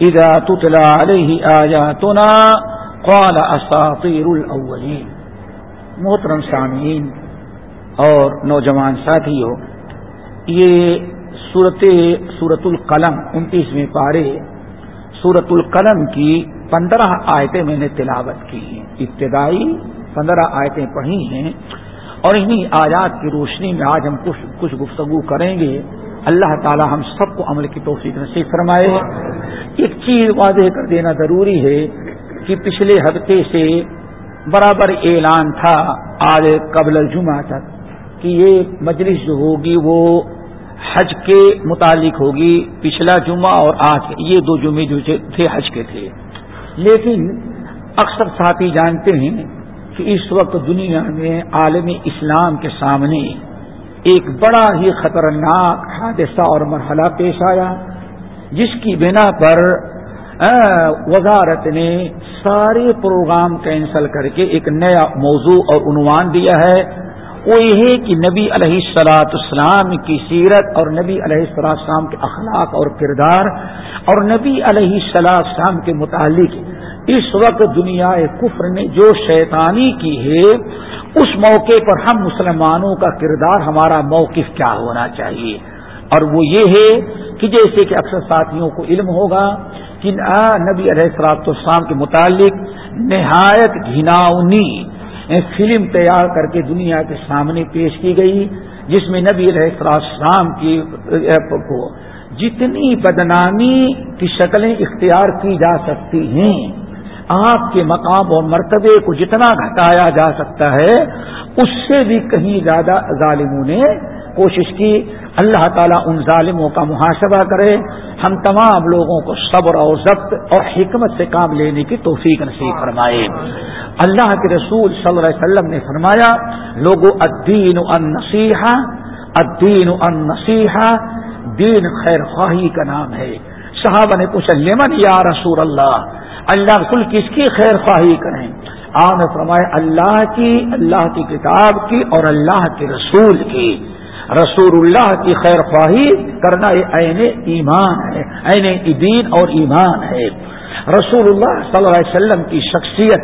B: ادا تتلا علیہ آیاتنا قال اساطیر الاولین محترم سامعین اور نوجوان ساتھیوں، یہ صورت سورت القلم انتیسویں پارے سورت القلم کی پندرہ آیتیں میں نے تلاوت کی ہیں۔ ابتدائی پندرہ آیتیں پڑھی ہیں اور انہیں آیات کی روشنی میں آج ہم کچھ کچھ گفتگو کریں گے۔ اللہ تعالی ہم سب کو عمل کی توفیق نصیب فرمائے۔ ایک چیز واضح کر دینا ضروری ہے کہ پچھلے ہفتے سے برابر اعلان تھا آج قبل الجمعہ تک کہ یہ مجلس جو ہوگی وہ حج کے متعلق ہوگی، پچھلا جمعہ اور آج، یہ دو جمعے جو تھے حج کے تھے۔ لیکن اکثر ساتھی جانتے ہیں کہ اس وقت دنیا میں عالم اسلام کے سامنے ایک بڑا ہی خطرناک حادثہ اور مرحلہ پیش آیا، جس کی بنا پر وزارت نے سارے پروگرام کینسل کر کے ایک نیا موضوع اور عنوان دیا ہے۔ وہ یہ کہ نبی علیہ السلاط اسلام کی سیرت اور نبی علیہ السلاط اسلام کے اخلاق اور کردار اور نبی علیہ السلاط اسلام کے متعلق اس وقت دنیا کفر نے جو شیطانی کی ہے، اس موقع پر ہم مسلمانوں کا کردار، ہمارا موقف کیا ہونا چاہیے؟ اور وہ یہ ہے کہ جیسے کہ اکثر ساتھیوں کو علم ہوگا کہ نبی علیہ السلاط السلام کے متعلق نہایت گھناؤنی فلم تیار کر کے دنیا کے سامنے پیش کی گئی، جس میں نبی علیہ السلام کی کو جتنی بدنامی کی شکلیں اختیار کی جا سکتی ہیں، آپ کے مقام اور مرتبے کو جتنا گھٹایا جا سکتا ہے، اس سے بھی کہیں زیادہ ظالموں نے کوشش کی، اللہ تعالیٰ ان ظالموں کا محاسبہ کرے۔ ہم تمام لوگوں کو صبر اور ضبط اور حکمت سے کام لینے کی توفیق نصیب فرمائے۔ اللہ کے رسول صلی اللہ علیہ وسلم نے فرمایا لوگوں الدین ان نصیحہ، الدین ان نصیحہ، دین خیر خواہی کا نام ہے۔ صحابہ نے پوچھا، لمن یا رسول اللہ؟ اللہ رسول کس کی خیر خواہی کریں؟ آپ نے فرمائے اللہ کی اللہ کی کتاب کی اور اللہ کے رسول کی۔ رسول اللہ کی خیر خواہی کرنا یہ عین ایمان ہے، عین دین اور ایمان ہے۔ رسول اللہ صلی اللہ علیہ وسلم کی شخصیت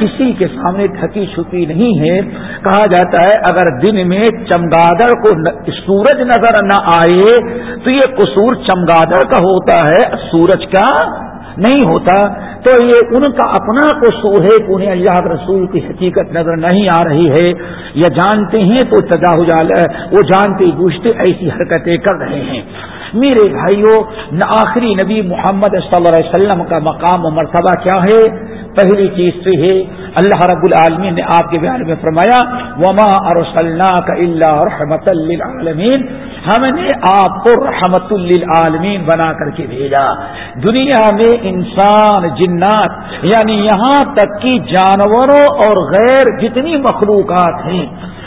B: کسی کے سامنے تھکی چھپی نہیں ہے۔ کہا جاتا ہے، اگر دن میں چمگادڑ کو سورج نظر نہ آئے تو یہ قصور چمگادڑ کا ہوتا ہے۔ سورج کا نہیں ہوتا، تو یہ ان کا اپنا قصور ہے کہ انہیں اللہ رسول کی حقیقت نظر نہیں آ رہی ہے۔ یا جانتے ہیں تو تجاوز وہ جانتے بوجھتے ایسی حرکتیں کر رہے ہیں۔ میرے بھائیوں آخری نبی محمد صلی اللہ علیہ وسلم کا مقام و مرتبہ کیا ہے؟ پہلی چیز تو ہے اللہ رب العالمین نے آپ کے بیان میں فرمایا، وما کا اللہ رحمت للعالمین ہم نے آپ کو رحمت للعالمین بنا کر کے بھیجا۔ دنیا میں انسان، جنات یعنی یہاں تک کہ جانوروں اور غیر جتنی مخلوقات ہیں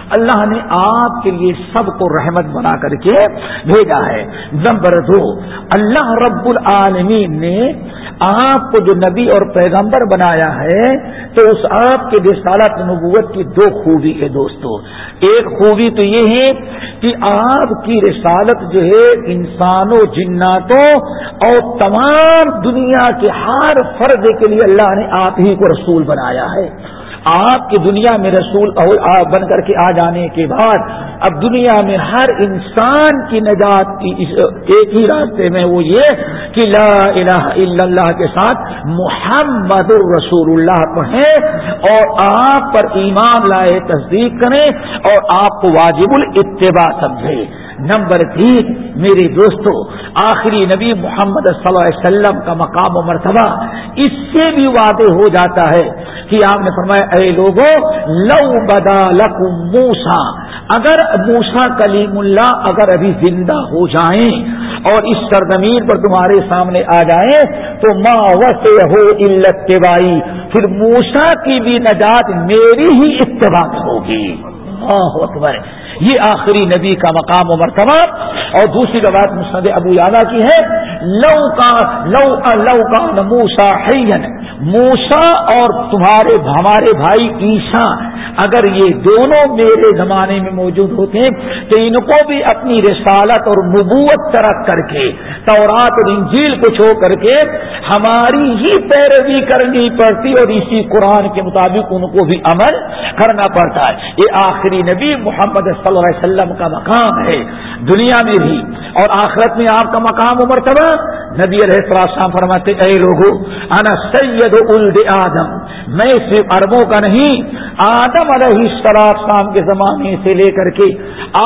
B: اللہ نے آپ کے لیے سب کو رحمت بنا کر کے بھیجا ہے۔ نمبر دو، اللہ رب العالمین نے آپ کو جو نبی اور پیغمبر بنایا ہے، تو اس آپ کے رسالت نبوت کی دو خوبی ہے دوستو۔ ایک خوبی تو یہ ہے کہ آپ کی رسالت جو ہے انسانوں، جناتوں اور تمام دنیا کے ہر فرد کے لیے اللہ نے آپ ہی کو رسول بنایا ہے۔ آپ کی دنیا میں رسول بن کر کے آ جانے کے بعد اب دنیا میں ہر انسان کی نجات کی ایک ہی راستے میں وہ یہ کہ لا الہ الا اللہ کے ساتھ محمد الرسول اللہ پڑھیں اور آپ پر ایمان لائے تصدیق کریں اور آپ کو واجب الاتباع سمجھے نمبر تین، میرے دوستو، آخری نبی محمد صلی اللہ علیہ وسلم کا مقام و مرتبہ اس سے بھی واضح ہو جاتا ہے کہ آپ نے فرمایا، اے لوگوں لو بدا لکم موسا اگر موسا کلیم اللہ اگر ابھی زندہ ہو جائیں اور اس سرزمین پر تمہارے سامنے آ جائیں، تو ماں وس ہو التبائی پھر موسا کی بھی نجات میری ہی اتباع ہوگی۔ اکبر۔ یہ آخری نبی کا مقام و مرتبہ اور دوسری روایت مسند ابو یادہ کی ہے، لو کا لو لو کا موسا موسا اور تمہارے ہمارے بھائی عیسا اگر یہ دونوں میرے زمانے میں موجود ہوتے تو ان کو بھی اپنی رسالت اور نبوت ترک کر کے، تورات اور انجیل کو چھوڑ کر کے ہماری ہی پیروی کرنی پڑتی اور اسی قرآن کے مطابق ان کو بھی عمل کرنا پڑتا ہے۔ یہ آخری نبی محمد صلی اللہ علیہ وسلم کا مقام ہے۔ دنیا میں بھی اور آخرت میں آپ کا مقام و مرتبہ نبی علیہ السلام فرماتے اے لوگو انا سید الد آدم میں صرف اربوں کا نہیں، آدم علیہ السلام کے زمانے سے لے کر کے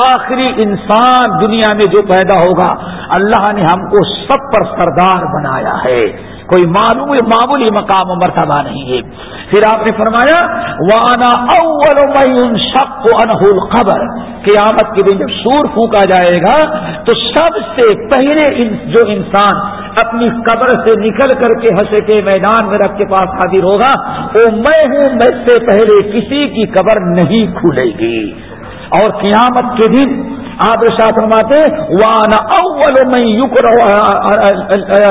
B: آخری انسان دنیا میں جو پیدا ہوگا، اللہ نے ہم کو سب پر سردار بنایا ہے۔ کوئی معلوم معمولی مقام و مرتبہ نہیں ہے۔ پھر آپ نے فرمایا وانا اول شک انہول خبر قیامت کے دن جب سور پھونکا جائے گا، تو سب سے پہلے جو انسان اپنی قبر سے نکل کر کے ہنسے کے میدان میں رکھ کے پاس حاضر ہوگا، وہ میں ہوں، میں سے پہلے کسی کی قبر نہیں کھلے گی۔ اور قیامت کے دن آپ فرماتے وانا اول میں یوک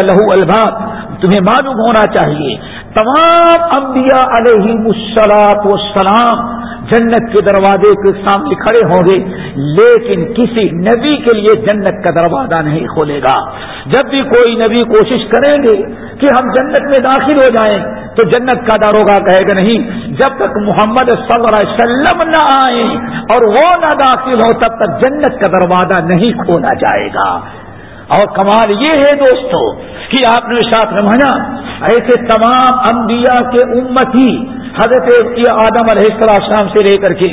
B: لہو الباد تمہیں معلوم ہونا چاہیے۔ تمام انبیاء علیہ مسلاط وسلام جنت کے دروازے کے سامنے کھڑے ہوں گے، لیکن کسی نبی کے لیے جنت کا دروازہ نہیں کھولے گا۔ جب بھی کوئی نبی کوشش کریں گے کہ ہم جنت میں داخل ہو جائیں، تو جنت کا داروگا کہے گا نہیں۔ جب تک محمد صلی اللہ علیہ وسلم نہ آئے اور وہ نہ داخل ہو، تب تک جنت کا دروازہ نہیں کھولا جائے گا۔ اور کمال یہ ہے دوستو کہ آپ نے ساتھ رمانا ایسے تمام انبیاء کے امت ہی حضرت آدم علیہ السلام سے لے کر کے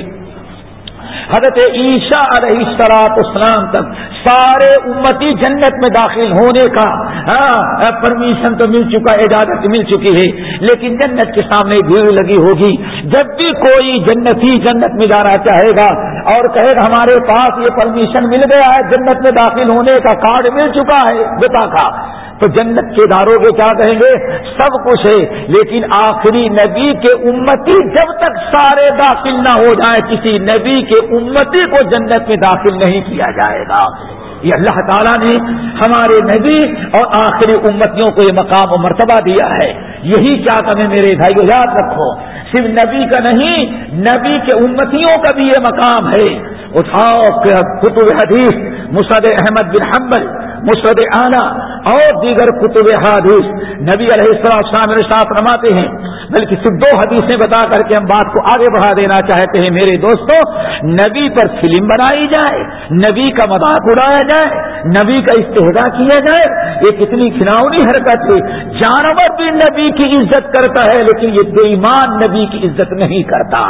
B: حضرت عیشا علیہ السلاط اسلام تک سارے امتی جنت میں داخل ہونے کا ہاں پرمیشن تو مل چکا، اجازت مل چکی ہے، لیکن جنت کے سامنے بھیڑ لگی ہوگی۔ جب بھی کوئی جنتی جنت میں جانا چاہے گا اور کہے گا، ہمارے پاس یہ پرمیشن مل گیا ہے، جنت میں داخل ہونے کا کارڈ مل چکا ہے، بتا کا۔ تو جنت کے داروں کے کیا کہیں گے؟ سب کچھ ہے۔ لیکن آخری نبی کے امتی جب تک سارے داخل نہ ہو جائیں، کسی نبی کے امتی کو جنت میں داخل نہیں کیا جائے گا۔ یہ اللہ تعالیٰ نے ہمارے نبی اور آخری امتیوں کو یہ مقام و مرتبہ دیا ہے۔ یہی کیا تمہیں میرے بھائی یاد رکھو، صرف نبی کا نہیں، نبی کے امتیوں کا بھی یہ مقام ہے۔ اٹھاؤ کتب حدیث مسد احمد بن حمل مسد آنا اور دیگر کتب حادث نبی علیہ السلام میرے ساتھ رماتے ہیں، بلکہ صرف دو حدیثیں بتا کر کے ہم بات کو آگے بڑھا دینا چاہتے ہیں۔ میرے دوستوں نبی پر فلم بنائی جائے، نبی کا مذاق اڑایا جائے، نبی کا استحدا کیا جائے، یہ کتنی کھناؤنی حرکت ہے۔ جانور بھی نبی کی عزت کرتا ہے، لیکن یہ بے ایمان نبی کی عزت نہیں کرتا۔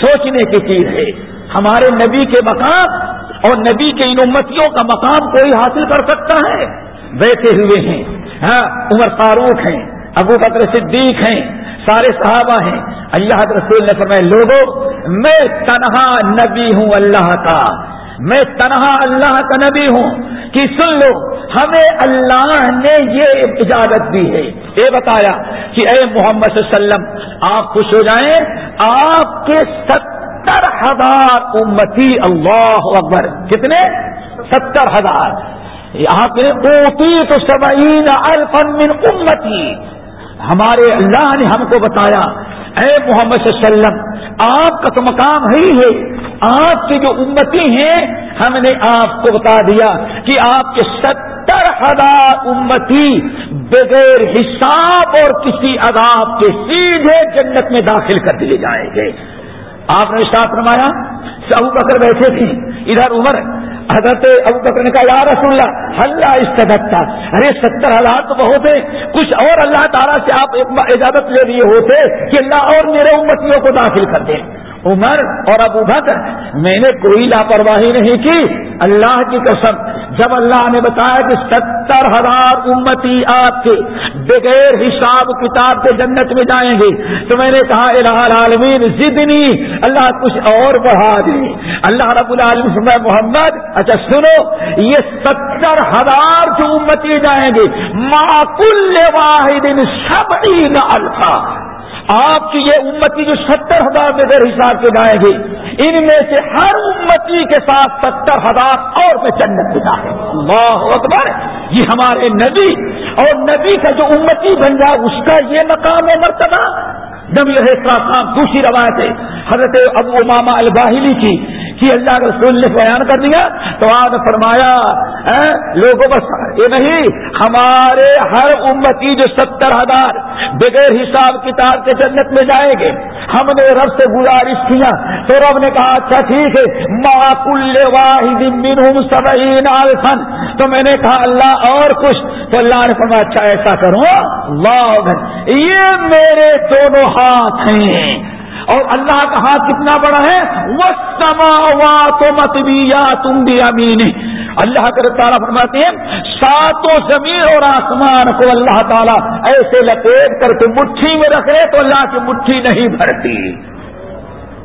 B: سوچنے کی چیز ہے، ہمارے نبی کے مقام اور نبی کے ان امتیوں کا مقام کوئی حاصل کر سکتا ہے؟ بیٹھے ہوئے ہیں۔ ہاں عمر فاروق ہیں، ابو بکر صدیق ہیں، سارے صحابہ ہیں۔ اللہ رسول نے فرمایا لوگوں میں تنہا نبی ہوں اللہ کا۔ میں تنہا اللہ کا نبی ہوں کہ سن لو، ہمیں اللہ نے یہ اجازت دی ہے۔ یہ بتایا کہ اے محمد صلی اللہ علیہ وسلم، آپ خوش ہو جائیں، آپ کے ستر ہزار امتی اللہ اکبر۔ کتنے؟ ستر ہزار۔ یہاں پہ اوتی تو سبعین الفن من امتی۔ ہمارے اللہ نے ہم کو بتایا، اے محمد صلی اللہ علیہ وسلم، آپ کا تو مقام ہی ہے۔ آپ کی جو امتی ہیں، ہم نے آپ کو بتا دیا کہ آپ کے ستر ہزار امتی بغیر حساب اور کسی عذاب کے سیدھے جنت میں داخل کر دیے جائیں گے۔ آپ نے ساتھ نمایا ابو بکر بیٹھے تھے ادھر عمر، حضرت ابو بکر نے کہا، یا رسول اللہ اللہ استدتا ارے، ستر ہزار تو بہت ہے کچھ اور اللہ تعالیٰ سے آپ اجازت لے لیے ہوتے کہ اللہ اور میرے امتیوں کو داخل کر دیں۔ عمر اور ابو بکر، میں نے کوئی لاپرواہی نہیں کی۔ اللہ کی قسم، جب اللہ نے بتایا کہ ستر ہزار امتی آپ کے بغیر حساب کتاب کے جنت میں جائیں گے تو میں نے کہا، الہ العالمین، زدنی، اللہ کچھ اور بڑھا دے۔ اللہ رب العالمین محمد اچھا سنو، یہ ستر ہزار جو امتی جائیں گے ماں کل واحد سب الفا۔ آپ کی یہ امتی جو ستر ہزار بغیر حساب کے جائیں گے ان میں سے ہر امتی کے ساتھ ستر ہزار اور میں جنت میں جائیں اللہ اکبر، یہ ہمارے نبی، اور نبی کا جو امتی بن جائے، اس کا یہ مقام ہے مرتبہ نبی السلام دوسری روایت ہے، حضرت ابو اماما الباہلی کی، کہ اللہ کے رسول نے بیان کر دیا، تو آپ نے فرمایا لوگوں بس، یہ نہیں، ہمارے ہر امتی جو ستر ہزار بغیر حساب کتاب کے جنت میں جائیں گے، ہم نے رب سے گزارش کیا، تو رب نے کہا اچھا ٹھیک ہے ماکل واحد سبعین الفن تو میں نے کہا، اللہ اور کچھ، تو اللہ نے فرمایا اچھا ایسا کروں اللہ یہ میرے دونوں ہاتھ ہیں۔ اور اللہ کا ہاتھ کتنا بڑا ہے؟ وہ سما تو تم بھی امین اللہ کر تعالیٰ فرماتے ہیں، ساتوں زمین اور آسمان کو اللہ تعالیٰ ایسے لپیٹ کر کے مٹھی میں رکھ رہے تو اللہ کی مٹھی نہیں بھرتی۔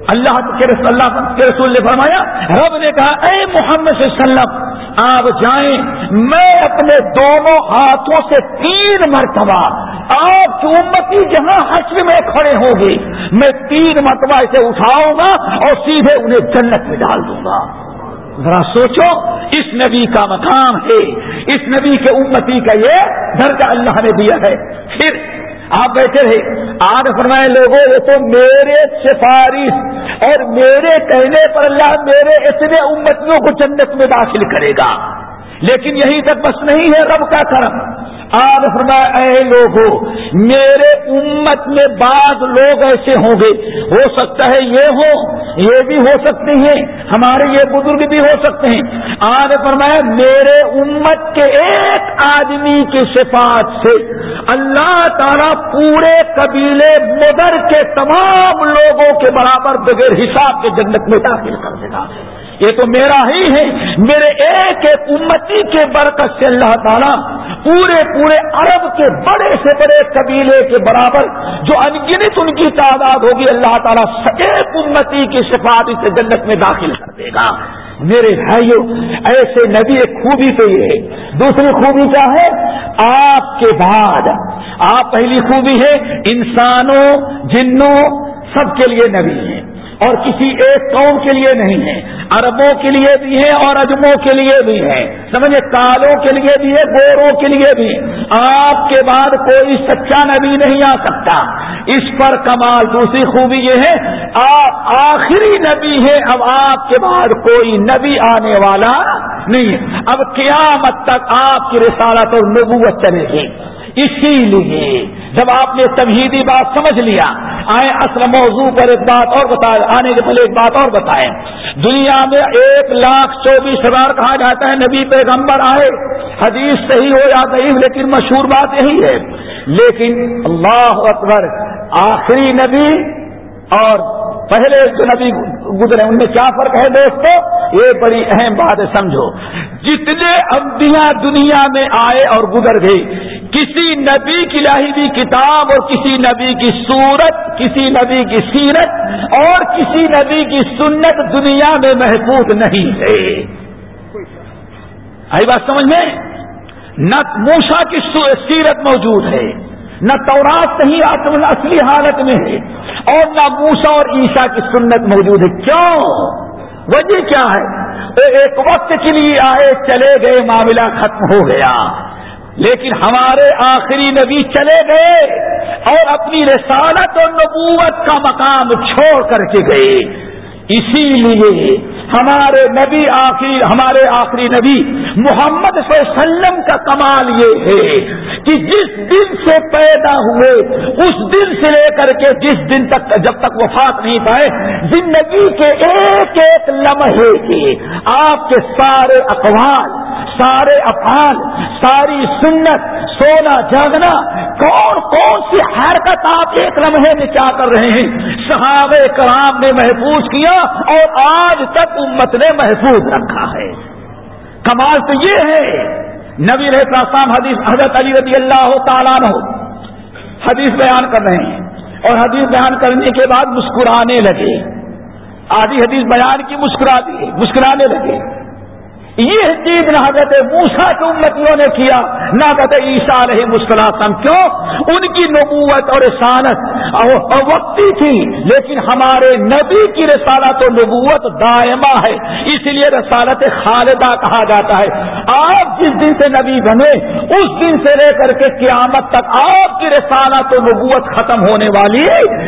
B: اللہ کے اللہ کے رسول نے فرمایا، رب نے کہا، اے محمد صلی اللہ علیہ وسلم، آپ جائیں، میں اپنے دونوں ہاتھوں سے تین مرتبہ آپ کی امتی جہاں حشر میں کھڑے ہوں گے میں تین مرتبہ اسے اٹھاؤں گا اور سیدھے انہیں جنت میں ڈال دوں گا۔ ذرا سوچو، اس نبی کا مقام ہے، اس نبی کے امتی کا یہ درجہ اللہ نے دیا ہے۔ پھر آپ بیٹھے رہے۔ آج فرمائے لوگوں وہ تو میرے سفارش اور میرے کہنے پر اللہ میرے اتنے امتیوں کو جنت میں داخل کرے گا۔ لیکن یہی تک بس نہیں ہے رب کا کرم۔ آج فرمایا، اے لوگوں میرے امت میں بعض لوگ ایسے ہوں گے۔ ہو سکتا ہے یہ ہو، یہ بھی ہو سکتے ہیں، ہمارے یہ بزرگ بھی ہو سکتے ہیں۔ آج فرمایا، میرے امت کے ایک آدمی کی صفات سے اللہ تعالیٰ پورے قبیلے مدر کے تمام لوگوں کے برابر بغیر حساب کے جنت میں داخل کر دے گا۔ یہ تو میرا ہی ہے۔ میرے ایک ایک امتی کے برکت سے اللہ تعالیٰ پورے پورے عرب کے بڑے سے بڑے قبیلے کے برابر جو انگنت ان کی تعداد ہوگی، اللہ تعالیٰ ایک امتی کی سفارش سے جنت میں داخل کر دے گا۔ میرے بھائیوں ایسے نبی ایک خوبی تو یہ ہے۔ دوسری خوبی کیا ہے؟ آپ کے بعد۔ آپ پہلی خوبی ہے، انسانوں، جنوں، سب کے لیے نبی ہیں۔ اور کسی ایک قوم کے لیے نہیں ہے اربوں کے لیے بھی ہے اور اجموں کے لیے بھی ہے۔ سمجھے؟ کالوں کے لیے بھی ہے، گوروں کے لیے بھی۔ آپ کے بعد کوئی سچا نبی نہیں آ سکتا۔ اس پر کمال، دوسری خوبی یہ ہے، آپ آخری نبی ہے اب آپ کے بعد کوئی نبی آنے والا نہیں ہے۔ اب قیامت تک آپ کی رسالت اور نبوت چلے گی۔ اسی لیے جب آپ نے تمہیدی بات سمجھ لیا آئے اصل موضوع پر ایک بات اور بتائے آنے کے پہلے ایک بات اور بتائیں۔ دنیا میں ایک لاکھ چوبیس ہزار کہا جاتا ہے، نبی پیغمبر آئے، حدیث صحیح ہو یا نہیں لیکن مشہور بات یہی ہے۔ لیکن اللہ اکبر، آخری نبی اور پہلے جو نبی گزرے، ان میں کیا فرق ہے دوستو؟ یہ بڑی اہم بات ہے، سمجھو۔ جتنے انبیاء دنیا میں آئے اور گزر گئے، کسی نبی کی لاہی کتاب اور کسی نبی کی صورت کسی نبی کی سیرت اور کسی نبی کی سنت دنیا میں محفوظ نہیں ہے آئی بات سمجھ میں؟ نہ موسا کی سیرت موجود ہے۔ نہ تورات صحیح اصلی حالت میں ہے اور نہ موسا اور عیشا کی سنت موجود ہے۔ کیوں؟ وجہ کیا ہے؟ ایک وقت کے لیے آئے، چلے گئے، معاملہ ختم ہو گیا۔ لیکن ہمارے آخری نبی چلے گئے اور اپنی رسالت اور نبوت کا مقام چھوڑ کر کے گئے۔ اسی لیے ہمارے نبی آخری ہمارے آخری نبی محمد صلی اللہ علیہ وسلم کا کمال یہ ہے کہ جس دن سے پیدا ہوئے، اس دن سے لے کر کے جس دن تک جب تک وفات نہیں پائے، زندگی کے ایک ایک لمحے کے آپ کے سارے اقوال، سارے افعال، ساری سنت، سونا جاگنا، کون کون سی حرکت آپ ایک لمحے میں کیا کر رہے ہیں؟ صحابہ کرام نے محفوظ کیا اور آج تک امت نے محفوظ رکھا ہے۔ کمال تو یہ ہے، نبی السلام حدیث حضرت علی رضی اللہ تعالیٰ حدیث بیان کر رہے ہیں اور حدیث بیان کرنے کے بعد مسکرانے لگے۔ آدھی حدیث بیان کی مسکرا دی، مسکرانے لگے۔ یہ چیز نہ حضرت موسا کی امتیوں نے کیا، نہ حضرت عیسیٰ علیہ مسکراتم کیوں؟ ان کی نبوت اور رسالت وقتی تھی، لیکن ہمارے نبی کی رسالت و نبوت دائمہ ہے، اس لیے رسالت خالدہ کہا جاتا ہے۔ آپ جس دن سے نبی بنے، اس دن سے لے کر کے قیامت تک آپ کی رسالت و نبوت ختم ہونے والی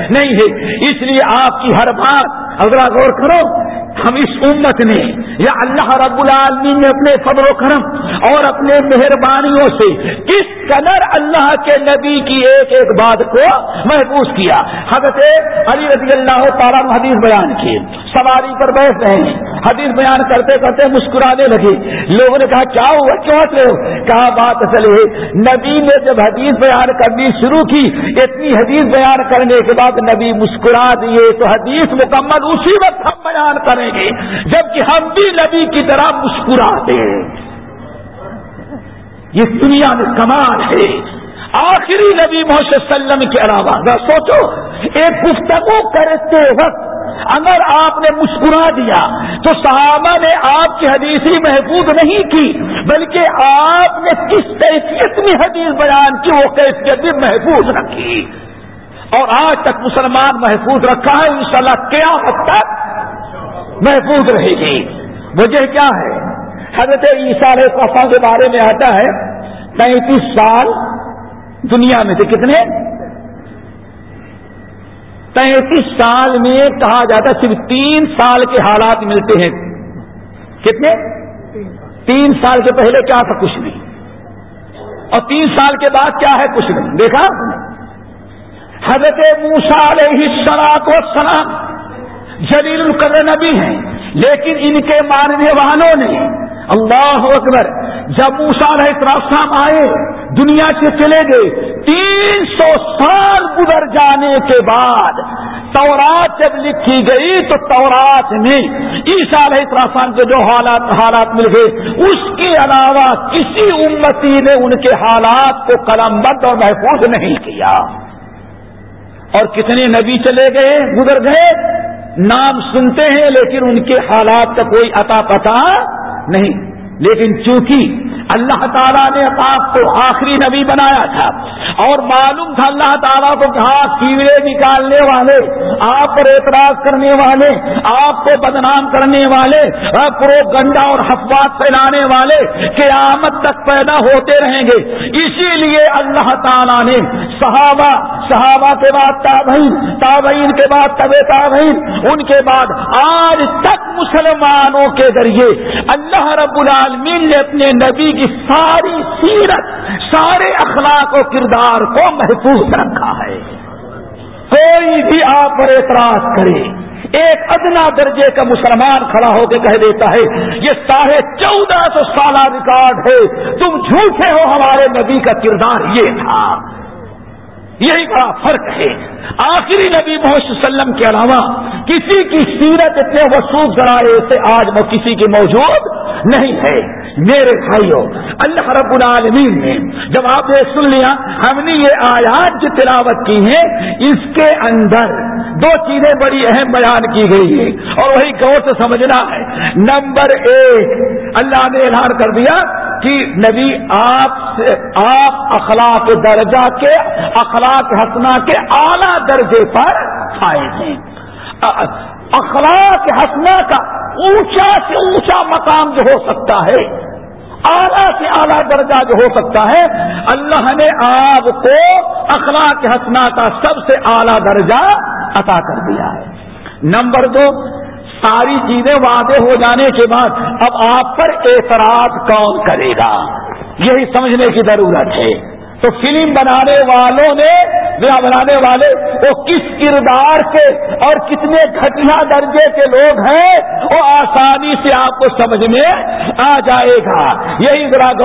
B: نہیں ہے۔ اس لیے آپ کی ہر بات اگر غور کرو ہم اس امت نے یا اللہ رب العالمین نے اپنے فضل و کرم اور اپنے مہربانیوں سے کس قدر اللہ کے نبی کی ایک ایک بات کو محفوظ کیا۔ حضرت علی رضی اللہ تعالیٰ حدیث بیان کی۔ سواری پر بیٹھ رہے ہیں۔ حدیث بیان کرتے کرتے مسکرانے لگے۔ لوگوں نے کہا، کیا ہوا؟ کیوں رہے ہو؟ کہا، بات چلے نبی نے جب حدیث بیان کرنی شروع کی، اتنی حدیث بیان کرنے کے بعد نبی مسکرا دیے تو حدیث مکمل اسی وقت ہم بیان کریں۔ گے جبکہ ہم بھی نبی کی طرح مسکراتے یہ دنیا میں کمال ہے۔ آخری نبی محسوس وسلم کے علاوہ سوچو، ایک گفتگو کرتے وقت اگر آپ نے مسکرا دیا تو صحابہ نے آپ کی حدیثی محفوظ نہیں کی، بلکہ آپ نے کس کیفیت میں حدیث بیان کی، وہ کیفیت بھی محفوظ رکھی۔ اور آج تک مسلمان محفوظ رکھا ہے، انشاءاللہ کیا حد تک محفوظ رہے گی۔ وجہ کیا ہے؟ حضرت عیسیٰ علیہ السلام کے بارے میں آتا ہے، پینتیس سال دنیا میں سے کتنے؟ پینتیس سال میں کہا جاتا صرف تین سال کے حالات ملتے ہیں۔ کتنے؟ تین سال کے پہلے کیا تھا؟ کچھ نہیں۔ اور تین سال کے بعد کیا ہے؟ کچھ نہیں۔ دیکھا؟ حضرت موسا علیہ السلام کو سلام جلیل القدر نبی ہیں، لیکن ان کے ماننے والوں نے اللہ اکبر، جب موسا السلام آئے، دنیا سے چلے گئے، تین سو سال گزر جانے کے بعد تورات جب لکھی گئی تو تورات میں عیسا علیہ السلام کے جو حالات حالات مل گئے، اس کے علاوہ کسی امتی نے ان کے حالات کو قلم بند اور محفوظ نہیں کیا۔ اور کتنے نبی چلے گئے، گزر گئے؟ نام سنتے ہیں لیکن ان کے حالات کا کوئی عطا پتا نہیں۔ لیکن چونکہ اللہ تعالیٰ نے آپ کو آخری نبی بنایا تھا اور معلوم تھا اللہ تعالیٰ کو کہا ہاں، کیڑے نکالنے والے، آپ پر اعتراض کرنے والے، آپ کو بدنام کرنے والے پرو گنڈا اور حفوات پھیلانے والے قیامت تک پیدا ہوتے رہیں گے۔ اسی لیے اللہ تعالیٰ نے صحابہ صحابہ کے بعد تابعین تابعین کے بعد طب تابعین، ان کے بعد آج تک مسلمانوں کے ذریعے اللہ رب العالمین نے اپنے نبی کی ساری سیرت، سارے اخلاق و کردار کو محفوظ رکھا ہے۔ کوئی بھی آپ پر اعتراض کرے، ایک ادنا درجے کا مسلمان کھڑا ہو کے کہہ دیتا ہے، یہ ساڑھے چودہ سو سالہ ریکارڈ ہے، تم جھوٹے ہو ہمارے نبی کا کردار یہ تھا۔ یہی بڑا فرق ہے۔ آخری نبی محمد وسلم کے علاوہ کسی کی سیرت اتنے وسوخ ذرائع سے آج وہ کسی کی موجود نہیں ہے۔ میرے بھائیوں اللہ رب العالمین نے جب آپ نے سن لیا، ہم نے یہ آیات جو تلاوت کی ہیں، اس کے اندر دو چیزیں بڑی اہم بیان کی گئی ہیں۔ اور وہی غور سے سمجھنا ہے۔ نمبر ایک، اللہ نے اعلان کر دیا کہ نبی آپ سے، آپ اخلاق درجہ کے، اخلاق ہسنا کے اعلیٰ درجے پر آئے ہیں۔ اخلاق ہسنا کا اونچا سے اونچا مقام جو ہو سکتا ہے۔ اعلیٰ سے اعلیٰ درجہ جو ہو سکتا ہے، اللہ نے آپ کو اخلاق ہسنا کا سب سے اعلیٰ درجہ عطا کر دیا ہے۔ نمبر دو، ساری چیزیں واضح ہو جانے کے بعد اب آپ پر اعتراض کون کرے گا؟ یہی سمجھنے کی ضرورت ہے۔ تو فلم بنانے والوں نے بنانے والے، وہ کس کردار کے اور کتنے گھٹیا درجے کے لوگ ہیں، وہ آسانی سے آپ کو سمجھ میں آ جائے گا۔ یہی ذرا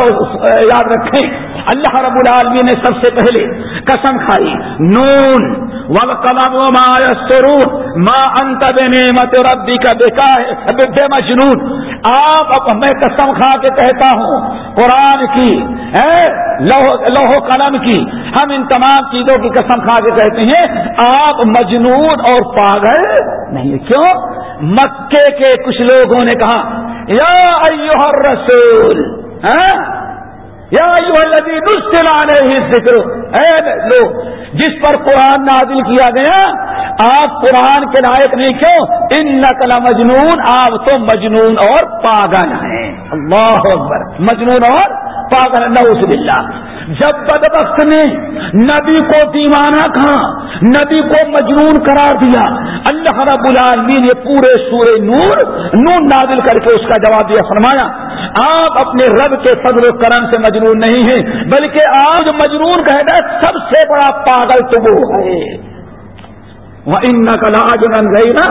B: یاد رکھیں۔ اللہ رب العالمین نے سب سے پہلے قسم کھائی، نون ول قلم و ما سرور ماں انت بے ربی کا بے مجنون آپ میں قسم کھا کے کہتا ہوں، قرآن کی لوہ قلم کی، ہم ان تمام چیزوں کی قسم کھا کے کہتے ہیں، آپ مجنون اور پاگل نہیں، کیوں؟ مکے کے کچھ لوگوں نے کہا، یا ایوہ الرسول ہاں؟ یا ذکر اے لوگ، جس پر قرآن نازل کیا گیا، آپ قرآن کے لائق نہیں کیوں ان نقل مجنون آپ تو مجنون اور پاگل ہیں۔ اللہ اکبر۔ مجنون اور پاگل نوز باللہ۔ جب بدبخت نے نبی کو دیوانہ کہا نبی کو مجنون قرار دیا، اللہ رب العالمین نے پورے سورے نور نور نازل کر کے اس کا جواب دیا، فرمایا، آپ اپنے رب کے فضل و کرم سے مجنون نہیں ہیں، بلکہ آج مجنون کہتا ہے سب سے بڑا پاگل تو وہ ہے۔ وہ ان نقل آج گئی نا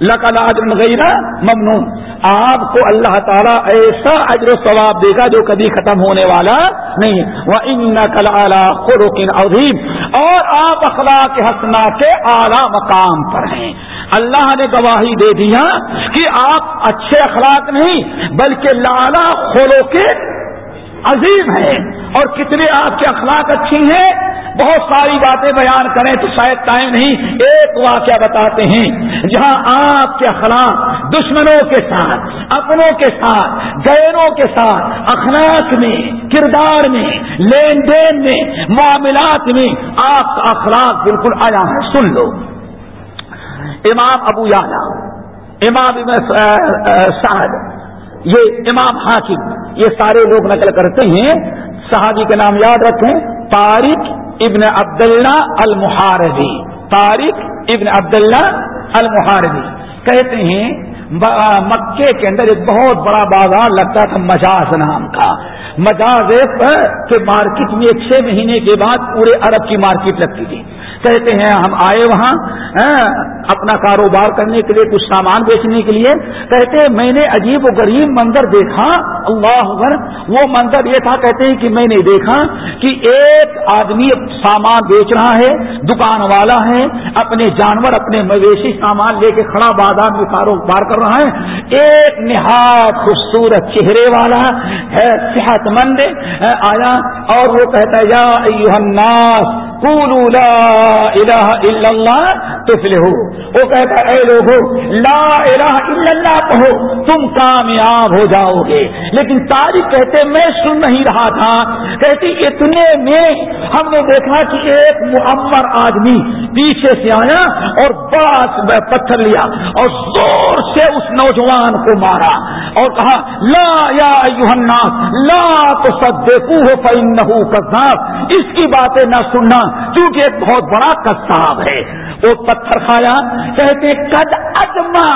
B: لکلاج غیرہ ممنون۔ آپ کو اللہ تعالیٰ ایسا اجر و ثواب دے گا جو کبھی ختم ہونے والا نہیں۔ وہ ان نقل اعلیٰ خرقین عظیم اور آپ اخلاق حسنا کے اعلی مقام پر ہیں۔ اللہ نے گواہی دے دیا کہ آپ اچھے اخلاق نہیں، بلکہ لالا خورو کے عظیم ہیں اور کتنے آپ کے اخلاق اچھی ہیں بہت ساری باتیں بیان کریں تو شاید ٹائم نہیں، ایک واقعہ بتاتے ہیں۔ جہاں آپ کے اخلاق دشمنوں کے ساتھ، اپنوں کے ساتھ، غیروں کے ساتھ، اخلاق میں، کردار میں، لین دین میں، معاملات میں آپ کا اخلاق بالکل آیا ہے۔ سن لو۔ امام ابو یالا امام سعد یہ امام حاکم، یہ سارے لوگ نقل کرتے ہیں۔ صحابی کا نام یاد رکھیں، طارق ابن عبداللہ المحاربی طارق ابن عبداللہ المحاربی کہتے ہیں مکے کے اندر ایک بہت بڑا بازار لگتا تھا مجاز نام کا۔ مجاز کے مارکیٹ میں چھ مہینے کے بعد پورے عرب کی مارکیٹ لگتی تھی۔ کہتے ہیں، ہم آئے وہاں اپنا کاروبار کرنے کے لیے، کچھ سامان بیچنے کے لیے۔ کہتے ہیں، میں نے عجیب و غریب منظر دیکھا۔ اللہ اکبر، وہ منظر یہ تھا، کہتے ہیں کہ میں نے دیکھا کہ ایک آدمی سامان بیچ رہا ہے، دکان والا ہے، اپنے جانور، اپنے مویشی سامان لے کے کھڑا بازار میں کاروبار کر رہا ہے، ایک نہایت خوبصورت چہرے والا ہے صحت مند آیا، اور وہ کہتا ہے، یا الناس لا الہ الا اللہ تفلحو۔ وہ کہتا ہے، اے لوگو، لا الہ الا اللہ کہو، تم کامیاب ہو جاؤ گے۔ لیکن تاریخ کہتے، میں سن نہیں رہا تھا۔ کہتی، اتنے میں ہم نے دیکھا کہ ایک معمر آدمی پیچھے سے آیا اور بڑا پتھر لیا اور زور سے اس نوجوان کو مارا اور کہا، لا یا الناس، لا تو سد دیکھو ہو کذاب۔ اس کی باتیں نہ سننا۔ کیونکہ ایک بہت بڑا کستاب ہے۔ وہ پتھر کھایا کہتے قد ادما